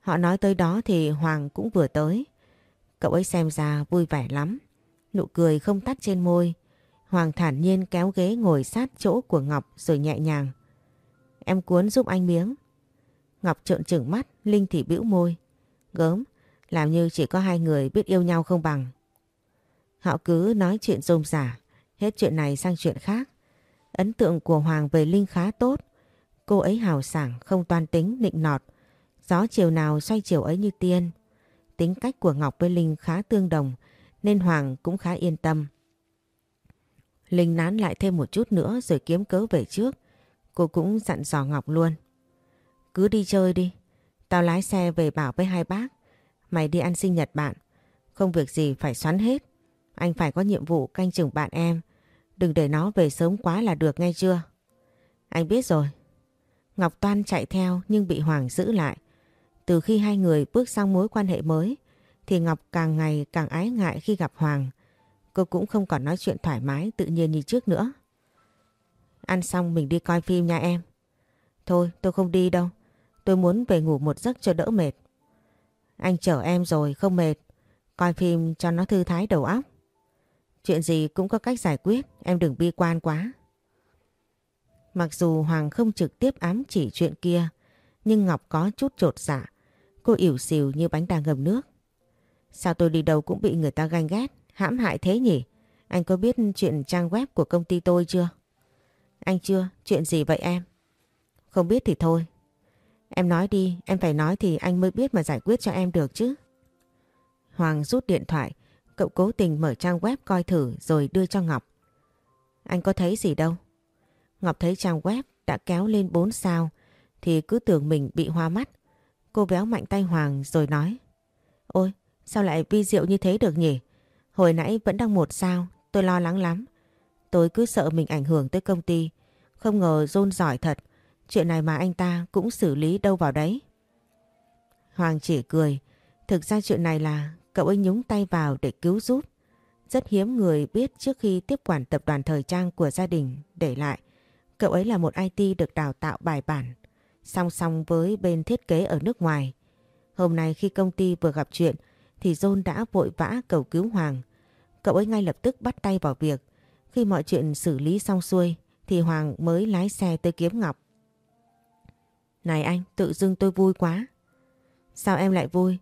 Họ nói tới đó thì Hoàng cũng vừa tới. Cậu ấy xem ra vui vẻ lắm. Nụ cười không tắt trên môi. Hoàng thản nhiên kéo ghế ngồi sát chỗ của Ngọc rồi nhẹ nhàng. Em cuốn giúp anh miếng. Ngọc trợn trừng mắt, Linh thì bĩu môi. Gớm, làm như chỉ có hai người biết yêu nhau không bằng. Họ cứ nói chuyện rôm rả, hết chuyện này sang chuyện khác. Ấn tượng của Hoàng về Linh khá tốt. Cô ấy hào sảng, không toan tính, nịnh nọt. Gió chiều nào xoay chiều ấy như tiên. Tính cách của Ngọc với Linh khá tương đồng nên Hoàng cũng khá yên tâm. Linh nán lại thêm một chút nữa rồi kiếm cớ về trước. Cô cũng dặn dò Ngọc luôn. Cứ đi chơi đi. Tao lái xe về bảo với hai bác. Mày đi ăn sinh nhật bạn. không việc gì phải xoắn hết. Anh phải có nhiệm vụ canh chừng bạn em. Đừng để nó về sớm quá là được ngay chưa? Anh biết rồi. Ngọc Toan chạy theo nhưng bị Hoàng giữ lại. Từ khi hai người bước sang mối quan hệ mới, thì Ngọc càng ngày càng ái ngại khi gặp Hoàng. Cô cũng không còn nói chuyện thoải mái, tự nhiên như trước nữa. Ăn xong mình đi coi phim nha em. Thôi, tôi không đi đâu. Tôi muốn về ngủ một giấc cho đỡ mệt. Anh chở em rồi không mệt. Coi phim cho nó thư thái đầu óc. Chuyện gì cũng có cách giải quyết, em đừng bi quan quá. Mặc dù Hoàng không trực tiếp ám chỉ chuyện kia, nhưng Ngọc có chút trột dạ. Cô ỉu xìu như bánh đa ngầm nước. Sao tôi đi đâu cũng bị người ta ganh ghét, hãm hại thế nhỉ? Anh có biết chuyện trang web của công ty tôi chưa? Anh chưa, chuyện gì vậy em? Không biết thì thôi. Em nói đi, em phải nói thì anh mới biết mà giải quyết cho em được chứ. Hoàng rút điện thoại, cậu cố tình mở trang web coi thử rồi đưa cho Ngọc. Anh có thấy gì đâu. Ngọc thấy trang web đã kéo lên 4 sao thì cứ tưởng mình bị hoa mắt. Cô véo mạnh tay Hoàng rồi nói. Ôi, sao lại vi diệu như thế được nhỉ? Hồi nãy vẫn đang một sao, tôi lo lắng lắm. Tôi cứ sợ mình ảnh hưởng tới công ty. Không ngờ John giỏi thật. Chuyện này mà anh ta cũng xử lý đâu vào đấy. Hoàng chỉ cười. Thực ra chuyện này là cậu ấy nhúng tay vào để cứu giúp. Rất hiếm người biết trước khi tiếp quản tập đoàn thời trang của gia đình để lại. Cậu ấy là một IT được đào tạo bài bản, song song với bên thiết kế ở nước ngoài. Hôm nay khi công ty vừa gặp chuyện thì John đã vội vã cầu cứu Hoàng. Cậu ấy ngay lập tức bắt tay vào việc. Khi mọi chuyện xử lý xong xuôi thì Hoàng mới lái xe tới kiếm Ngọc. Này anh, tự dưng tôi vui quá. Sao em lại vui?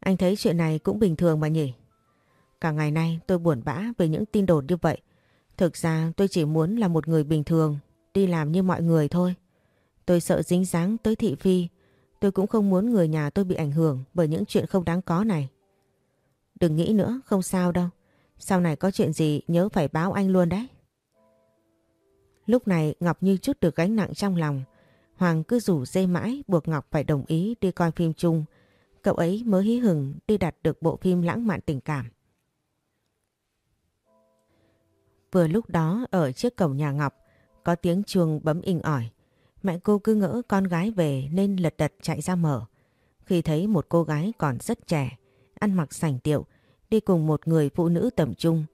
Anh thấy chuyện này cũng bình thường mà nhỉ? Cả ngày nay tôi buồn bã về những tin đồn như vậy. Thực ra tôi chỉ muốn là một người bình thường, đi làm như mọi người thôi. Tôi sợ dính dáng tới thị phi. Tôi cũng không muốn người nhà tôi bị ảnh hưởng bởi những chuyện không đáng có này. Đừng nghĩ nữa, không sao đâu. Sau này có chuyện gì nhớ phải báo anh luôn đấy. Lúc này Ngọc như chút được gánh nặng trong lòng. Hoàng cứ rủ dây mãi buộc Ngọc phải đồng ý đi coi phim chung. Cậu ấy mới hí hừng đi đặt được bộ phim lãng mạn tình cảm. Vừa lúc đó ở trước cổng nhà Ngọc có tiếng chuông bấm inh ỏi. Mẹ cô cứ ngỡ con gái về nên lật đật chạy ra mở. Khi thấy một cô gái còn rất trẻ, ăn mặc sành tiệu, đi cùng một người phụ nữ tầm trung.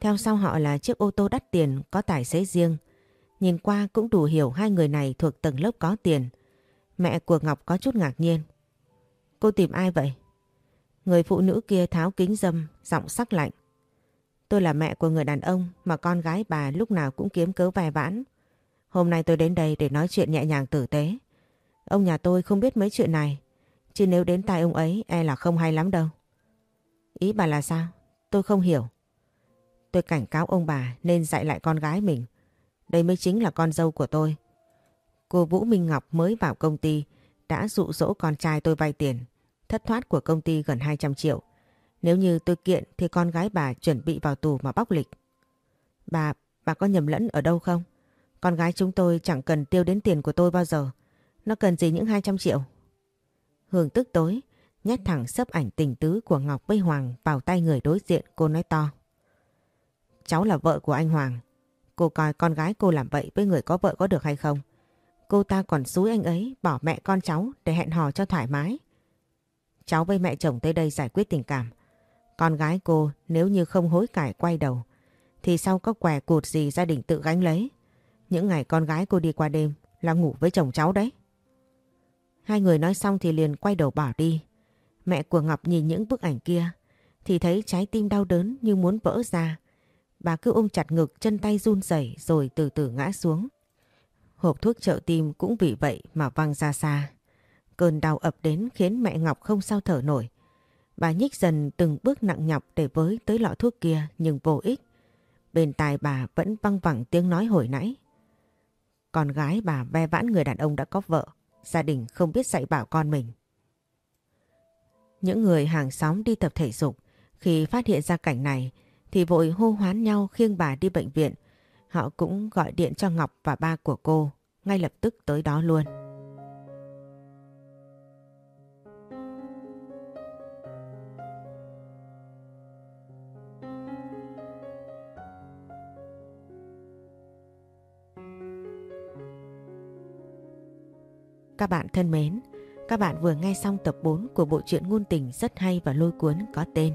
Theo sau họ là chiếc ô tô đắt tiền có tài xế riêng. Nhìn qua cũng đủ hiểu hai người này thuộc tầng lớp có tiền. Mẹ của Ngọc có chút ngạc nhiên. Cô tìm ai vậy? Người phụ nữ kia tháo kính dâm, giọng sắc lạnh. Tôi là mẹ của người đàn ông mà con gái bà lúc nào cũng kiếm cớ vài vãn. Hôm nay tôi đến đây để nói chuyện nhẹ nhàng tử tế. Ông nhà tôi không biết mấy chuyện này, chứ nếu đến tai ông ấy e là không hay lắm đâu. Ý bà là sao? Tôi không hiểu. Tôi cảnh cáo ông bà nên dạy lại con gái mình. Đây mới chính là con dâu của tôi. Cô Vũ Minh Ngọc mới vào công ty đã dụ dỗ con trai tôi vay tiền. Thất thoát của công ty gần 200 triệu. Nếu như tôi kiện thì con gái bà chuẩn bị vào tù mà bóc lịch. Bà, bà có nhầm lẫn ở đâu không? Con gái chúng tôi chẳng cần tiêu đến tiền của tôi bao giờ. Nó cần gì những 200 triệu? Hương tức tối, nhét thẳng sấp ảnh tình tứ của Ngọc với Hoàng vào tay người đối diện cô nói to. Cháu là vợ của anh Hoàng. Cô coi con gái cô làm vậy với người có vợ có được hay không? Cô ta còn xúi anh ấy, bỏ mẹ con cháu để hẹn hò cho thoải mái. Cháu với mẹ chồng tới đây giải quyết tình cảm. Con gái cô nếu như không hối cải quay đầu, thì sau có què cụt gì gia đình tự gánh lấy. Những ngày con gái cô đi qua đêm là ngủ với chồng cháu đấy. Hai người nói xong thì liền quay đầu bỏ đi. Mẹ của Ngọc nhìn những bức ảnh kia thì thấy trái tim đau đớn như muốn vỡ ra. Bà cứ ôm chặt ngực, chân tay run rẩy rồi từ từ ngã xuống. Hộp thuốc trợ tim cũng vì vậy mà văng ra xa. Cơn đau ập đến khiến mẹ Ngọc không sao thở nổi. Bà nhích dần từng bước nặng nhọc để với tới lọ thuốc kia, nhưng vô ích. Bên tai bà vẫn văng vẳng tiếng nói hồi nãy. Con gái bà ve vãn người đàn ông đã có vợ. Gia đình không biết dạy bảo con mình. Những người hàng xóm đi tập thể dục, khi phát hiện ra cảnh này thì vội hô hoán nhau khiêng bà đi bệnh viện. Họ cũng gọi điện cho Ngọc và ba của cô, ngay lập tức tới đó luôn. Các bạn thân mến, các bạn vừa nghe xong tập 4 của bộ truyện ngôn tình rất hay và lôi cuốn có tên